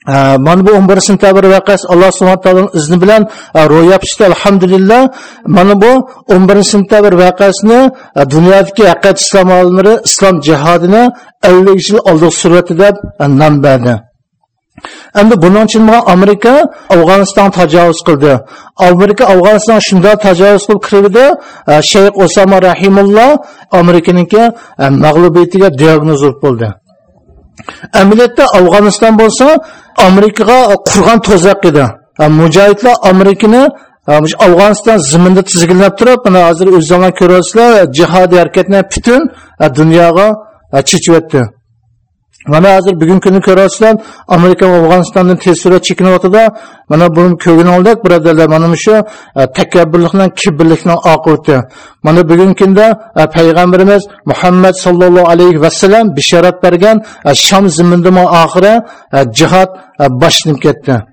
E, mana bu 11 sentabr voqeasi alloh subhana taoloning izni bilan e, ro'yob chiqdi alhamdulillah mana bu 11 sentabr voqeasini dunyodagi haqiqat islom olimlari islom jihodini 50 yil oldin surati deb nom berdi Endi bundan için Amerika Afg'oniston tajovuz qildi. Amerika Afg'oniston shunday tajovuz qilib kirdi, Sheyx e, Osama Rahimulloh Amerikaningki e, mag'lubiyatiga diagnoz bo'ldi. Amaliyotda Afg'oniston bo'lsa, Amerikaga qurgan to'zaq edi. E, mujohidlar Amerikani Afg'oniston ziminda tizginlab turib, mana hozir o'zingizlar ko'rasizlar, jihodiy harakatni butun dunyoga chechib o'tdi. Mana hozir bugungi kunni ko'ryapsizlar amerika va afg'onistondan tez surat chekinyaptida mana buni ko'rgan oldik birodarlar mana shu e, takabburlikni takabburlikdan oqibati mana bugungi kunda e, payg'ambarimiz muhammad sallallohu alayhi vasallam bishorat bergan e, sham zimindimi oxiri jihod boshlanib ketdi.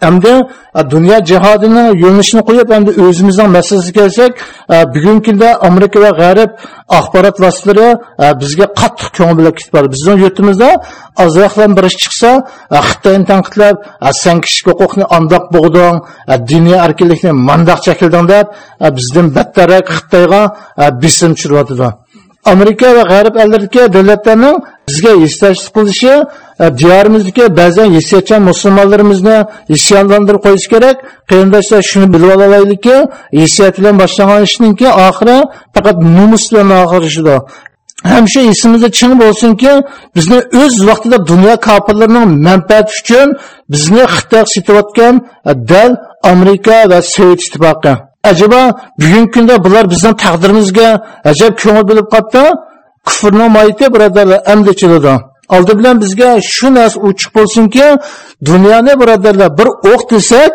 Hamda e, dunyo cihadının yo'nalishini qo'yib, endi o'zimizning masalasiga kelsak, e, bugungi kunda Amerika va G'arb axborot vositalari e, bizga qattiq ko'ngil bilan ketib bordi. Bizning yurtimizda ozroqdan bir ish chiqsa, Xitoyni tanqidlab, san kishi huquqni andoq bug'ding, diniy erkinlikni mandoq chakilding deb, bizdan battarroq Xitoyga bisim tushiryotidi Amerika va G'arb ellardagi davlatlarning bizga esdashlik qilishi e, diyorimizniki ba'zan yesiyatchan musulmonlarimizni isyonlantirib qo'yish kerak. Qarindoshlar shuni bilib olaylikki yesiyat bilan boshlangan ishningki oxiri faqat nomus bilan oxirishidi ham shu esimizda chin bo'lsinki bizni o'z vaqtida dunyo kofirlarining manfaati uchun bizni xitoy setayotgan e, dal amerika va sovet ittifoqi. Acaba bugungi kunda bular bizning taqdirimizga ajab ko'ngil bo'lib qolibdi kufrning moyiti birodarlar endi chilidi oldi bilan bizga shu narsa ochiq bo'lsinki dunyoni birodarlar bir o'q desak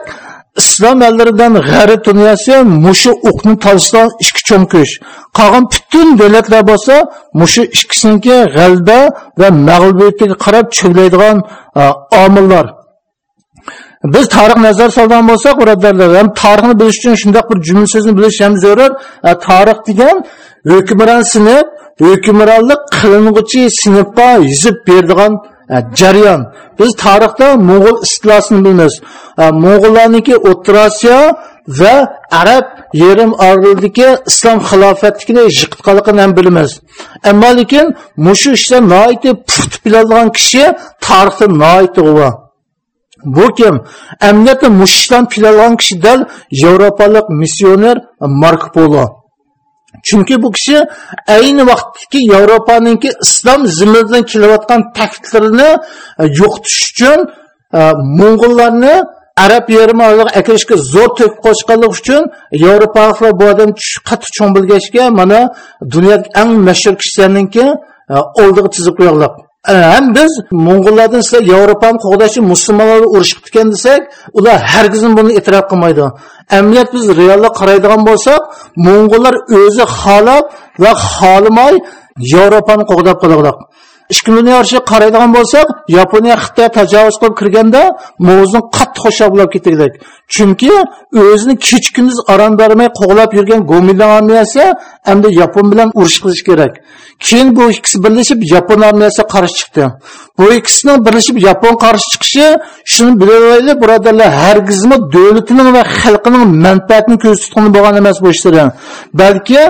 islom ellaridan g'arib dunyosi mushu o'qni tolishdan ikki cho'mkish. Qolgan butun davlatlar bo'lsa mushu ikkisiniki g'alba va mag'lubiyatga qarab cho'laydigan omillar. Biz tarix nazar solgan bo'lsak birodarlar ham tarixni bilish uchun shundoq bir jumla so'zni bilish ham zarur tarix degan hukmron sinf hukmronlik qilinguchi sinfga yuzib beradigan jarayon e, biz tarixda mo'g'ul istilosini bilamiz e, mo'g'ullarniki o'rta osiyo va arab yerim orlig'idagi islom xilofatligini yiqitganligini ham bilamiz ammo lekin mushu ishda noiti puxta biladigan kishi tarixda noiti va Bu kim? Emniyatni mushishdan pilagan kishi dal Yevropalik missioner Mark Polo. Chunki bu kishi ayni vaqtdagi yevropaningki islom zimmidan kelayotgan takliflarini e, yo'qotish uchun e, Mo'ng'ullarni arab yerimi akirishga zo'r to'kib qo'shganlik uchun yevropaliklar bu odam qattiq cho'ng mana dunyodagi eng mashhur kishilarninki e, oldiga chizib qo'yganlik ham biz mo'ng'ullardan sizlar yevropani qo'g'dashi musulmonlarni urushib ketgan desak ular hargiz buni e'tirof qilmaydi. Amniyat biz reallik qaraydigan bo'lsak mo'ng'ullar o'zi xohlab va xohlamay yevropani qo'g'dab qoladi ikki dunyo urushi qaraydigan bo'lsak yaponiya xitoy tajovuz qilib kirganda mo'zni qattiq xushab bo'lib ketdik chunki o'zini kecha kunduz orom bermay qo'g'lab yurgan gomindan armiyasi endi yapon bilan urush qilish kerak. Keyin bu ikkisi birlashib yapon armiyasiga qarshi chiqdi. Bu ikkisining birlashib yapon qarshi chiqishi shuni bilaylik birodarlar hargizmi davlatining va xalqining manfaatini ko'z tutgan bo'lgan emas bu ishlar. Balki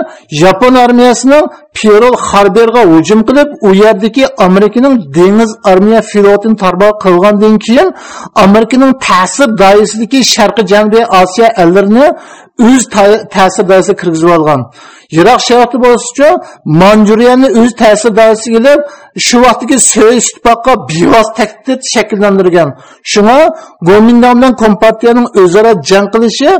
yapon armiyasining Perol Harberga hujum qilib, u yerdagi Amerikaning dengiz armiya flotini tarbo qilgandan keyin Amerikaning ta'sir doirasidagi Sharqiy Janubiy Osiyo ellarini o'z ta'sir doirasiga kirgizib olgan. Yiroq bo'lishi uchun Manjuriyani o'z ta'sir doirasiga ilib, shu vaqtdagi Sovet ittifoqiga bevos tahdid shakllantirgan. Shunga Gomindan bilan Kompartiyaning o'zaro jang qilishi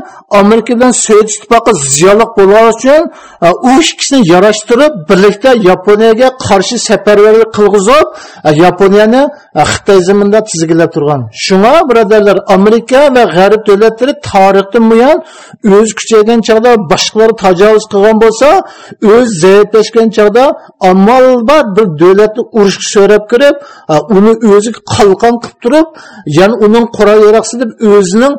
Amerika bilan Sovet ittifoqi ziyonli bo'lgani uchun e, u ikkisini yarashtirib birlikda Yaponiyaga qarshi safarbarlik qilg'izib, e, Yaponiyani e, Xitoy zaminda tizgilab turgan. Shunga birodarlar Amerika va G'arb davlatlari tarixdan buyon o'z kuchaygan chog'da boshqalar tajovuz qilgan bo'lsa o'z zaiflashgan chog'da amal bir davlatni urushga so'rab kirib uni o'ziga qalqon qilib turib ya'ni uning qurol yaroqsi deb o'zining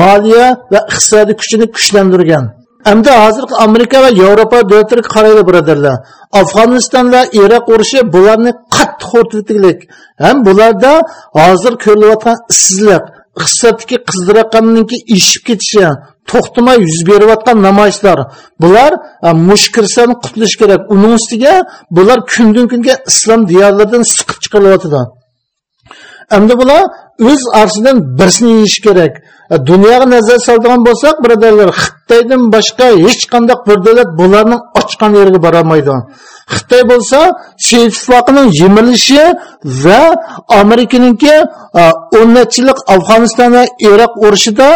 moliya va iqtisodiy kuchini kuchlantirgan hamda hozirgi Amerika va Yevropa davlatlariga qaraydi birodarlar. Afg'oniston va Iroq urushi bularni qattiq o'rtatdilik. Ham bularda hozir ko'rilayotgan ishsizlik, iqtisoddagi qizdiraqanninki ishib ketishi, to'xtamay yuz berayotgan namoyishlar. Bular e, mushkirsan qutulish kerak. Uning ustiga bular kundan kunga islom diyorlaridan siqib chiqarilyotidi endi bular o'z arsidan birsini yeyish kerak. E, dunyoga nazar soladigan bo'lsak birodarlar xitoydan boshqa hech qanday bir davlat bularning ochgan yeriga borolmaydi. Xitoy bo'lsa sovet ittifoqining yemilishi va amerikaniki e, o'n necha yillik afg'oniston va iroq urushida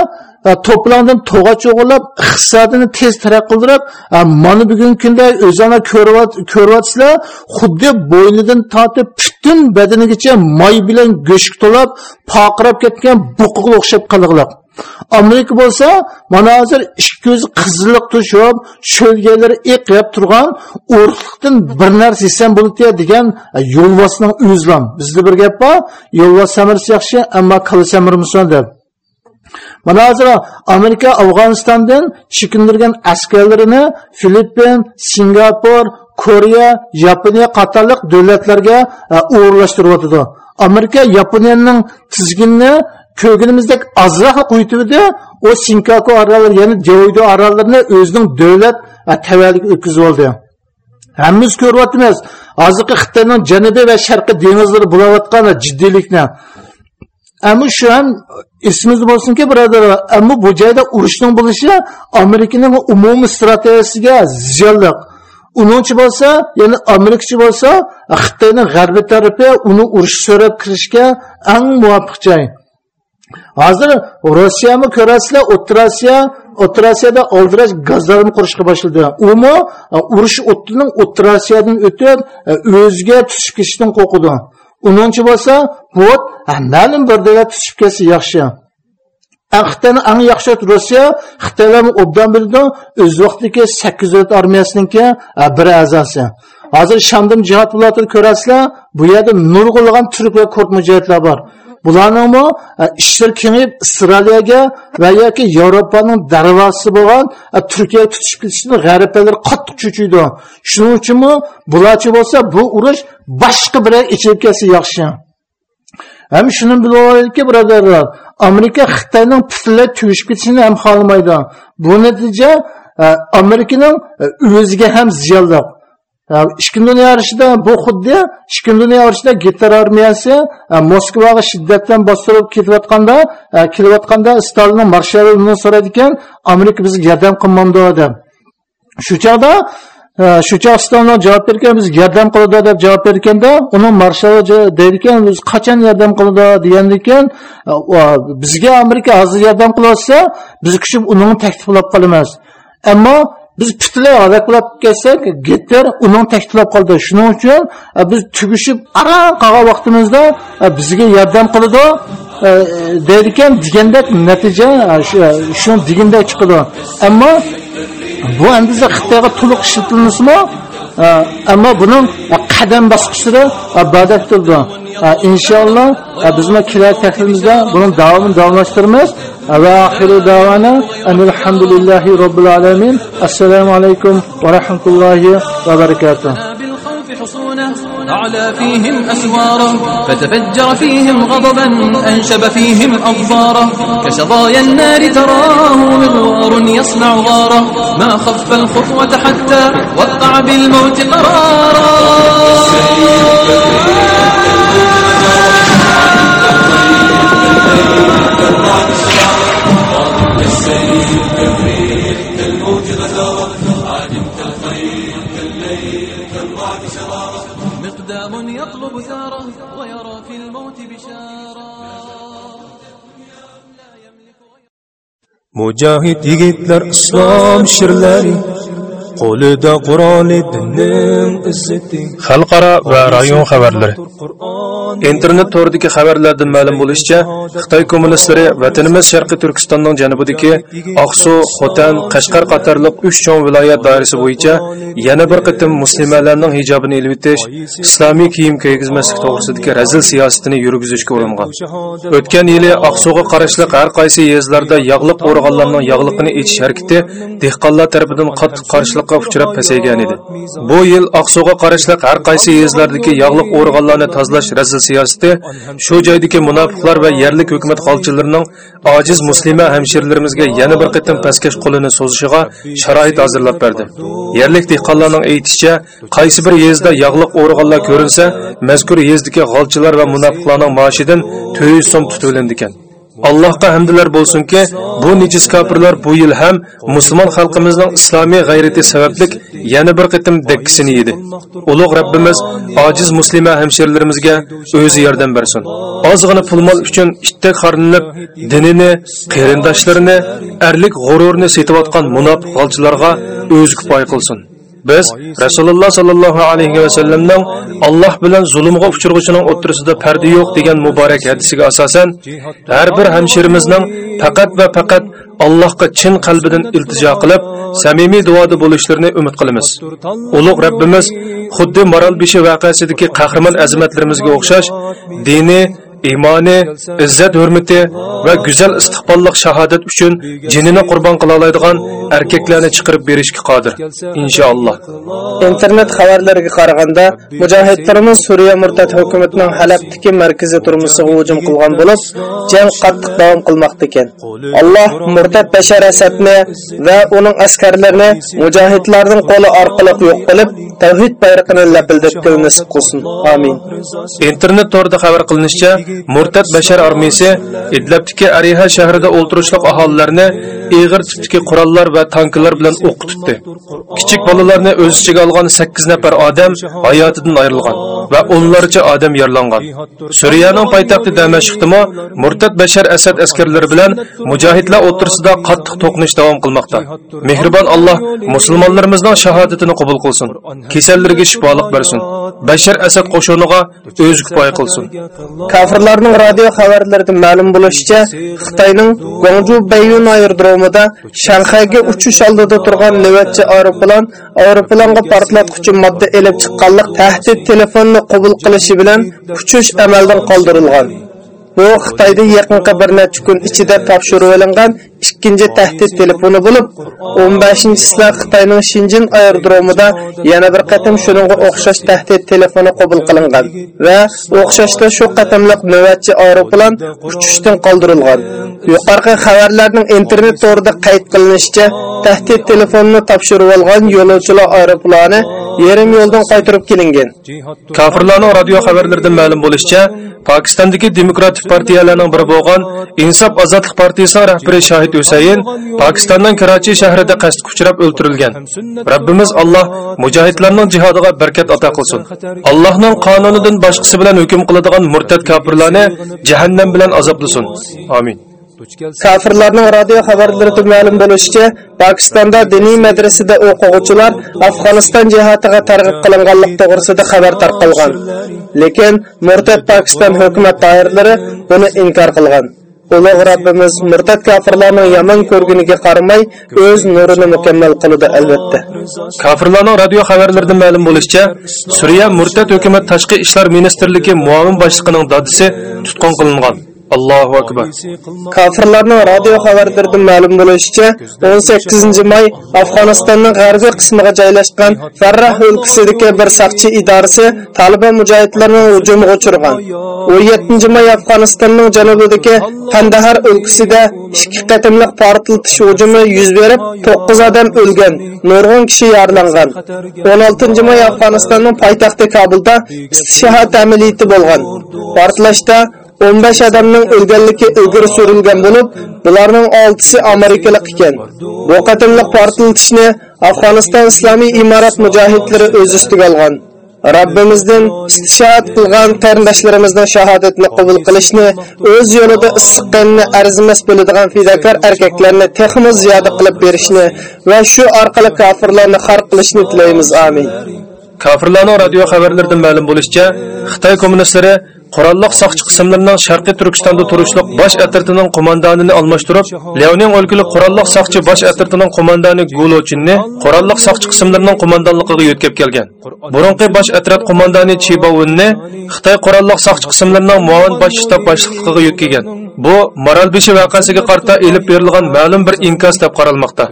E, to'plandan to'g'a cho'g'ilab iqtisodini tez taraq qildirib e, mana bugungi kunda o'zinglar ko'ryapsizlar xuddi bo'ynidan tortib butun badanigacha moy bilan go'sht to'lab poqirab ketgan buqiga o'xshab qildilar. Amerika bo'lsa mana hozir ikki ko'zi qizilliq tushib sho'lgalari iqyab turgan urug'liqdan bir narsa yesam bo'ladi degan e, yo'lbosning o'zlam bizda bir gap bor yo'lbos samirsi yaxshi ammo kala samirmisan deb Mana hozir Amerika Afg'onistondan chekindirgan askarlarini Filippin, Singapur, Koreya, Yaponiya qatorliq davlatlarga e, o'g'irlashtiryotdi. Amerika Yaponiyaning tizginini ko'rganimizdek ozroq qo'yitdi. O Sinkaku orollari, ya'ni Joydo orollarini o'zining davlat e, tavalligiga o'tkazib oldi. Hammamiz ko'ryapmiz. Hozirgi Xitoyning janubiy va sharqi dengizlari bo'layotgan jiddiylikni. Ammo shu ham esingizda bo'lsinki, birodarlar, ammo bu joyda urushning bo'lishi Amerikaning umumiy strategiyasiga ziyonliq. Uningchi bo'lsa, ya'ni Amerikachi bo'lsa, Xitoyning g'arbiy tarafi uni urush so'rab kirishga eng muvofiq joy. Hozir Rossiyani ko'rasizlar, O'rta Rossiya oldirash gazlarini qurishga boshladi. Umi urush o'tining O'rta o'tib, o'ziga tushib ketishdan qo'rqdi. Uningchi bo'lsa, put ma'lum bir dala tushib kelsa yaxshi. xitoyni eng yaxshi Rossiya Xitoylarni obdan bildi, o'z vaqtidagi 8 davlat armiyasiniki bir a'zosi. Hozir shamdim jihad viloyatini ko'rasizlar, bu yerda nurg'ulg'an turk va kurd mujohidlar bor. Bularningmi e, ishlar kengayib Isroiliyaga va yoki Yevropaning darvozasi bo'lgan e, turkiya tutishib ketishni g'arbalar qattiq cho'chiydi. Shuning uchunmi bularchi bo'lsa bu urush boshqa bir ichilib kelsa yaxshi. Ham shuni bilib birodarlar, Amerika Xitoyning butunlay tugishib ketishini ham xohlamaydi. Bu natija e, Amerikaning o'ziga ham ziyonliq ikkinchi dunyo urushida bu xuddi ikkinchi dunyo urushida gitler armiyasi moskvaga shiddatdan bostirib ketayotganda kelayotganda stalinning marshal undan so'raydi ekan amerika bizga yordam qilmadi deb. Shu chog'da shu chog' stalin javob bergan biz yordam qiladi deb javob berganda uni marshali deydi ekan biz qachon yordam qiladi? deganda ekan bizga amerika hozir yordam qilyotsa biz kuchib uni taklif qilib qolamiz. Ammo biz butunlay haloklab kelsak gitler uning tashkilab qoldi shuning uchun e, biz tugishib aran qolgan vaqtimizda e, bizga yordam qiladi e, deydi ekan degandek natija shu degandek chiqadi ammo bu andiza xitoyga to'liq ishlatilmasmi ammo buning qadam bosqichida ibodat turdi inshaalloh bizni kelar tahlilimizda buni davomini davomlashtiramiz. Va oxiru davona alhamdulillahi robbil alamin assalomu alaykum va rahmatullohi va barakatuh حصونه أعلى فيهم أسواره فتفجر فيهم غضبا أنشب فيهم أظفاره كشظايا النار تراه مغوار يصنع غاره ما خف الخطوة حتى وقع بالموت قرارا. Mujahid yigitlar islom shirlari. Qo'lida quroli dinning izzati xalqaro va rayon xabarlari. Internet to'ridagi xabarlardan ma'lum bo'lishicha xitoy kommunistlari vatanimiz sharqiy turkistonning janubidagi oqsu xotan qashqar qatorliq uch cho'ng viloyat doirasi bo'yicha yana bir qatim muslimalarning hijobini ilib islomiy kiyim kiygizmaslik to'g'risidagi razil siyosatini yurgizishga uringan. O'tgan yili oqsuga qarashli har qaysi yezlarda yog'liq o'rg'onlarning yog'liqini ichish harakati dehqonlar tarafidan qattiq qarshilikqa uchrab pasaygan edi. Bu yil oqsuvga qarashliq har qaysi yezlardagi yog'liq o'rg'onlarni tozalash razil siyosati shu joydagi munofiqlar va yerlik hukumat qolchilarining ojiz muslima hamshirlarimizga yana bir qatim pastkash qo'lini so'zishiga sharoit hozirlab berdi. Yerlik dehqonlarning aytishicha qaysi bir yezda yog'liq o'rg'onlar ko'rinsa mazkur yezdagi g'olchilar va munofiqlarning maoshidan 400 so'm tutilindikan allohga hamdlar bo'lsinki bu nijis kofirlar bu yil ham musulmon xalqimizning islomiy g'ayrati sababli yana bir qitim dakkisini yedi. Ulug' Rabbimiz ojiz musulmon hamshirlarimizga o'zi yordam bersin. Ozg'ina pul mol uchun itdek xorlanib dinini qarindoshlarini erlik g'ururni setayotgan munofiq g'olchilarga o'zi kifoya qilsin. Biz rasululloh sollallohu alayhi vasallamning alloh bilan zulmga uchirg'uchining o'ttirisida parda yo'q degan muborak hadisiga asosan har bir hamshirimizning faqat va faqat allohga chin qalbidan iltijo qilib samimiy duoda bo'lishlarini umid qilamiz. Ulug' rabbimiz xuddi moralbishi voqeasidagi qahramon azmatlarimizga o'xshash dini iymoni izzat hurmati va go'zal istiqbolliq shahodat uchun jinini qurbon qila oladigan erkaklarni chiqarib berishga qodir inshaalloh. Internet xabarlariga qaraganda mujohidlarimiz suriya murtad hukumatining halabdagi markaziy turmusiga hujum qilgan bo'lib jang qattiq davom qilmoqda ekan. Alloh murtad bashar asadni va uning askarlarini mujohidlarning qo'li orqali yo'q qilib tavhid bayrog'ini lapildatib nasib qilsin. Amin. Internet to'rida xabar qilinishicha murtad bashar armiyasi idlabdagi ariha shahrida o'ltirishliq aholilarni eg'ir tipdagi qurollar va tanklar bilan o'q tutdi kichik bolalarni o'z ichiga olgan 8 nafar odam hayotidan ayrilgan va o'nlarcha odam yaralangan. Suriyaning poytaxti damashqdimi murtad bashar asad askarlari bilan mujohidlar o'tirsida qattiq to'qinish davom qilmoqda. Mehribon alloh musulmonlarimizning shahodatini qabul qilsin kasallarga shifolik bersin. Bashar asad qo'shiniga o'z kifoya qilsin. Kafir Xabarlarning radio xabarlaridan ma'lum bo'lishicha xitoyning Guangzhou bayun aerodromida shanxayga uchish oldida turgan navbatchi aeroplan aeroplanga portlatuvchi modda elib chiqqanlik tahdid telefonni qabul qilishi bilan uchish amaldan qoldirilgan. Bu xitoyda yaqinqi bir necha kun ichida topshirib olingan ikkinchi tahdid telefoni bo'lib 15 islah xitoyning shinjin aerodromida yana bir qatim shuningga o'xshash tahdid telefoni qabul qilingan va o'xshashda shu qatimliq navbatchi aeroplan uchishdan qoldirilgan. Yuqorqi xabarlarning internet to'rida qayd qilinishicha tahdid telefonini topshirib olgan yo'lovchilar aeroplani yarim yo'ldan qaytarib kelingan. Kofirlarning radio xabarlaridan ma'lum bo'lishicha pokistondagi demokratik partiyalarning biri bo'lgan insof ozodlik partiyasi rahbari shohid husayn pokistonning karachi shahrida qasdga uchrab o'ldirilgan robbimiz alloh mujohidlarning jihodiga barkat ato qilsin allohning qonunidan boshqasi bilan hukm qiladigan murtad kofirlarni jahannam bilan azoblasin amin Kafirlarning radio xabarlarida ma'lum bo'lishicha, Pokistonda diniy madrasada o'quvchilar Afg'oniston jihatiga targ'ib qilinganlik to'g'risida xabar tarqalgan. Lekin murtad Pokiston hukumat doiralari buni inkor qilgan. Ulug' Rabbimiz murtad kafirlarning yomon ko'rguniga qaramay o'z nurini mukammal qiladi albatta. Kafirlarning radio xabarlaridan ma'lum bo'lishicha, Suriya murtad hukumat tashqi ishlar ministrligi muavin boshlig'ining dadisi tutqun qilingan. Allohu akbar. Kafirlarning radio xabarlarida ma'lum bo'lishicha, 18 may Afg'onistonning g'arbiy qismiga joylashgan Farrah o'lkasidagi bir saqchi idorasi Taliban mujohidlarining hujumiga uchragan. 17 may Afg'onistonning janubidagi Qandahar o'lkasida ikki qatimliq portlatish hujumi yuz berib, 9 odam o'lgan, nurg'un kishi yaralangan. 16 may Afg'onistonning poytaxti Kabulda istishohat amaliyoti bo'lgan. Portlashda 15 adamning o'lganligi ilgari surilgan bo'lib, ularning 6si amerikalik ekan. Bu qatimliq portlatishni Afg'oniston Islomiy imorat mujohidlari o'z ustiga olgan. Rabbimizdan istishoat qilgan qarindoshlarimizning shahodatini qabul qilishni, o'z yo'lida issiqqanni arzimas bo'ladigan fidokor erkaklarni texmi ziyoda qilib berishni va shu orqali kofirlarni xar qilishni tilaymiz. Amin. Kafirlarning radio xabarlaridan ma'lum bo'lishicha, Xitoy kommunistlari qurolliq soqchi qismlarining sharqiy turkistonda turishliq bosh atirtining qo'mondonini almashtirib leoning o'lkali qurolliq soqchi bosh atirtining qo'mondoni gulochinni qurolliq soqchi qismlarining qo'mondonligiga yo'tkab kelgan. Burunqi bosh atrat qo'mondoni chibovinni xitoy qurolliq soqchi qismlarining muavin bosh shtab boshliqligiga yo'tkagan bu moralbeshi voqeasiga qarta elib berilgan ma'lum bir inkas deb qaralmoqda.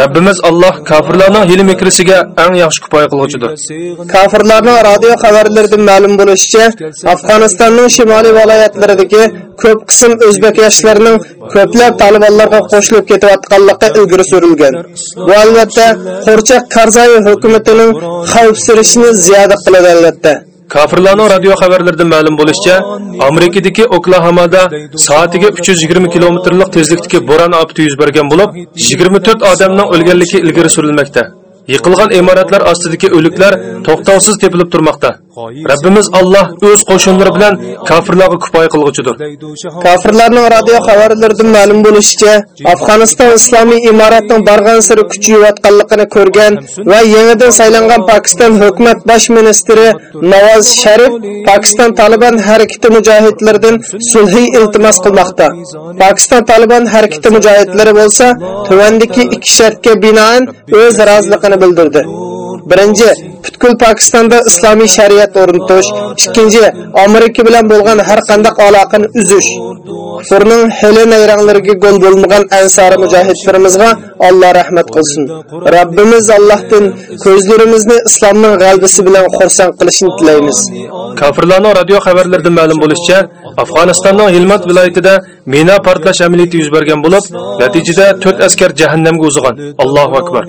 Robbimiz alloh kofirlarning hili mikrisiga eng yaxshi kifoya qiluvchidir. Kofirlarning radio xabarlaridan ma'lum bo'lishicha, Afg'onistonning shimoliy viloyatlaridagi ko'p qism o'zbek yoshlarining ko'plab talibanlarga qo'shilib ketayotganligi ilgari surilgan. Bu albatta Qo'rchoq karzayev hukumatining xavfsirashini ziyoda qiladi albatta. Kafirlarning radio xabarlaridan ma'lum bo'lishicha, Amerikadagi Oklahomada soatiga 320 kilometrlik tezlikdagi bo'ron ofati yuz bergan bo'lib, 24 odamning o'lganligi ilgari surilmoqda. Yıkılgan imoratlar ostidagi o'liklar to'xtovsiz tepilib turmoqda. Rabbimiz Alloh o'z qo'shinlari bilan kofirlarga kifoya qilguchidir. kofirlarning radio xabarlaridan ma'lum bo'lishicha, Afg'oniston islomiy imoratning bargan siri kuchayotganligini ko'rgan va yangidan saylangan Pokiston hukumat bosh ministri Nawaz Sharif Pokiston Taliban harakati mujohidlaridan sulhiy iltimos qilmoqda. Pokiston Taliban harakati mujohidlari bo'lsa, tuvandagi ikki shartga binoan o'z roziligini bildirdi. Birinchi, butkul Pokistonda islomiy shariat o'rnatish. Ikkinchi, Amerika bilan bo'lgan har qanday aloqani uzish. Kufrning hili nayranglariga gol bo'lmagan ansari mujohidlarimizga Alloh rahmat qilsin. Rabbimiz Allohdan ko'zlarimizni islomning g'albisi bilan xursand qilishini tilaymiz. Kafirlarning radio xabarlaridan ma'lum bo'lishicha, Afg'onistonning Hilmand viloyatida mina portlash amaliyoti yuz bergan bo'lib, natijada 4 askar jahannamga uzgan. Allohu akbar.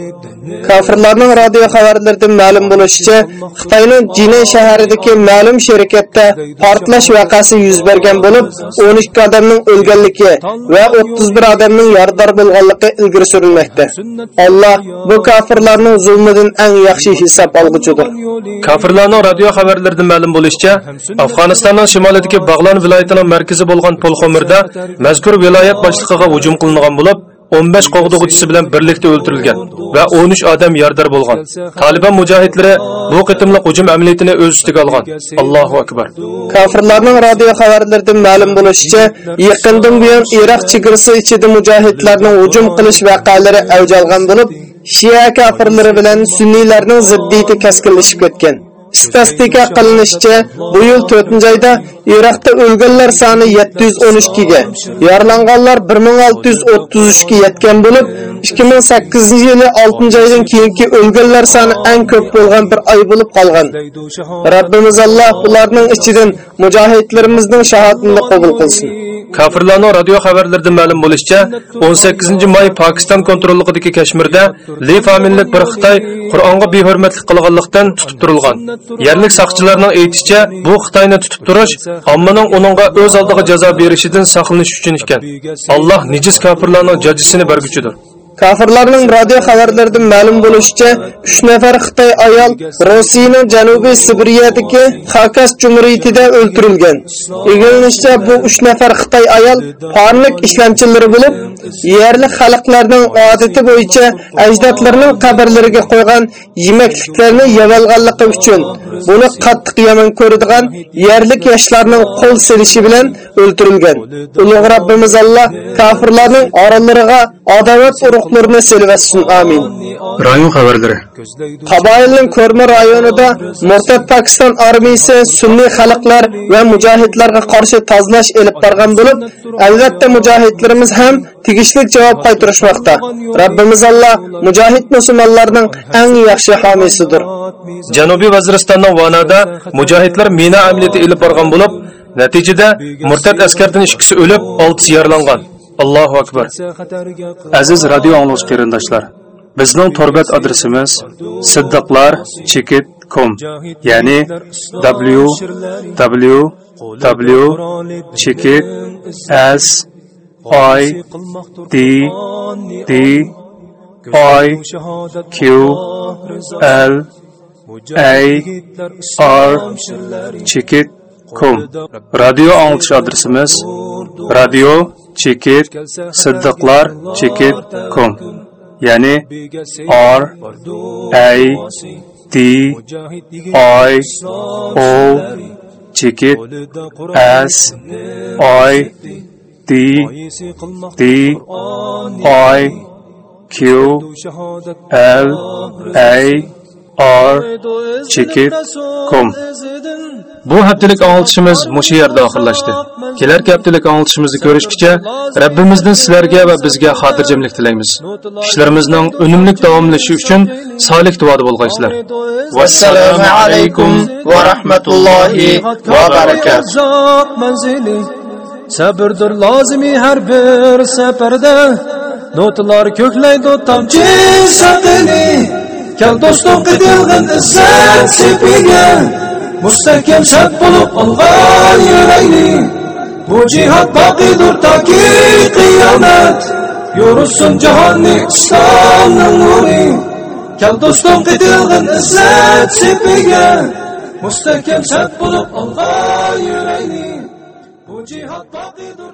Kafirlarning radio xabarlaridan ma'lum bo'lishicha, Xitoyning Jinan shahridagi ma'lum sherikatda portlash vaqasi yuz bergan bo'lib, 12 odamning o'lganligi va 31 odamning yarador bo'lganligi ilgari surilmoqda. Alloh bu kofirlarning zulmidan eng yaxshi hisob olguchidir. kofirlarning radio xabarlaridan ma'lum bo'lishicha, Afg'onistonning shimolidagi Bag'lon viloyatining markazi bo'lgan Polxomirda mazkur viloyat boshlig'iga hujum qilingan bo'lib, 15 qo'g'dug'uchisi bilan birlikda o'ldirilgan va 13 odam yordar bo'lgan. Taliban mujohidlari bu qitimli hujum amaliyotini o'z ustiga olgan. Allohu akbar. Kafirlarning radio xabarlaridan ma'lum bo'lishicha, yaqindan buyon Iroq chegarasi ichida mujohidlarning hujum qilish voqealari avj olgan bo'lib, Shia kafirlari bilan sunniylarning ziddiyati keskinlashib ketgan. Statistika qilinishicha, bu yil 4-oyda Iroqda o'lganlar soni 712 ga, yaralanganlar 1633 ga yetgan bo'lib, 2008-yili 6-oydan keyingi o'lganlar soni eng ko'p bo'lgan bir oy bo'lib qolgan. Rabbimiz Alloh ularning ichidan mujohidlarimizning shahodatini qabul qilsin. Kafirlarning radio xabarlaridan ma'lum bo'lishicha, 18 may Pokiston kontrolligidagi Kashmirda Li familiyalik bir Xitoy Qur'onga behurmatlik qilganlikdan tutib turilgan. Yerlik saqchilarning aytishicha, bu Xitoyni tutib turish ommaning uningga o'z oldiga jazo berishidan saqlanish uchun ekan. Alloh nijiz kafirlarning jazosini berguchidir. Kafirlarning radio xabarlaridan ma'lum bo'lishicha, 3 nafar Xitoy ayol Rossiyaning Janubiy Sibiriyadagi Xakas Jumhuriyatida o'ldirilgan. Egilishicha bu 3 nafar Xitoy ayol farlik ishlamchilari bo'lib, yerli xalqlarning odati bo'yicha ajdodlarining qabrlariga qo'ygan yemekliklarni yevalganligi uchun buni qattiq yomon ko'radigan yerlik yoshlarning qo'l selishi bilan o'ldirilgan. Ulug' Rabbimiz Alloh kafirlarning oralariga adovat uruqlarini selvasin. Amin. Rayon xabarlari. Qabayilning Ko'rma rayonida Murtad Pokiston armiyasi sunniy xalqlar va mujohidlarga qarshi tozalash elib borgan bo'lib, albatta mujohidlarimiz ham tegishli javob qaytarishmoqda. Rabbimiz Alloh mujohid musulmonlarning eng yaxshi homiysidir. Janubiy Vaziristonning Vanada mujohidlar mina amaliyoti elib borgan bo'lib, natijada murtad askardan ikkisi o'lib, oltisi yaralangan. Allohu akbar. Aziz radio anglovchi qarindoshlar, bizning torbat adresimiz siddiqlar.com, ya'ni www.chekit I D D I Q L A R Chekit com radio anglitish adresimiz radio chekit siddiqlar chekit com ya'ni r a d i o chekit s i D D I Q L A R chekit.com Bu haftalik anglitishimiz mushu yerda oxirlashdi. Kelarki haftalik anglitishimizni ko'rishgacha Rabbimizdan sizlarga va bizga xotirjamlik tilaymiz. Ishlarimizning unumli davomlashishi uchun solih duoda bo'lg'aysizlar. Vassalomu alaykum va rahmatullohi va barakatuh. Sabırdır lazimi her bir seferde Notlar kökleydi tamcı sadeli Gel dostum gıdılgın izzet sepiye Müstehkem şart bulup alğa yüreğini Bu cihat bakidur ta ki kıyamet Yorulsun cihani İslam'ın nuri. Gel dostum gıdılgın izzet sepiye Müstehkem şart bulup alğa yüreğini de Rocó e do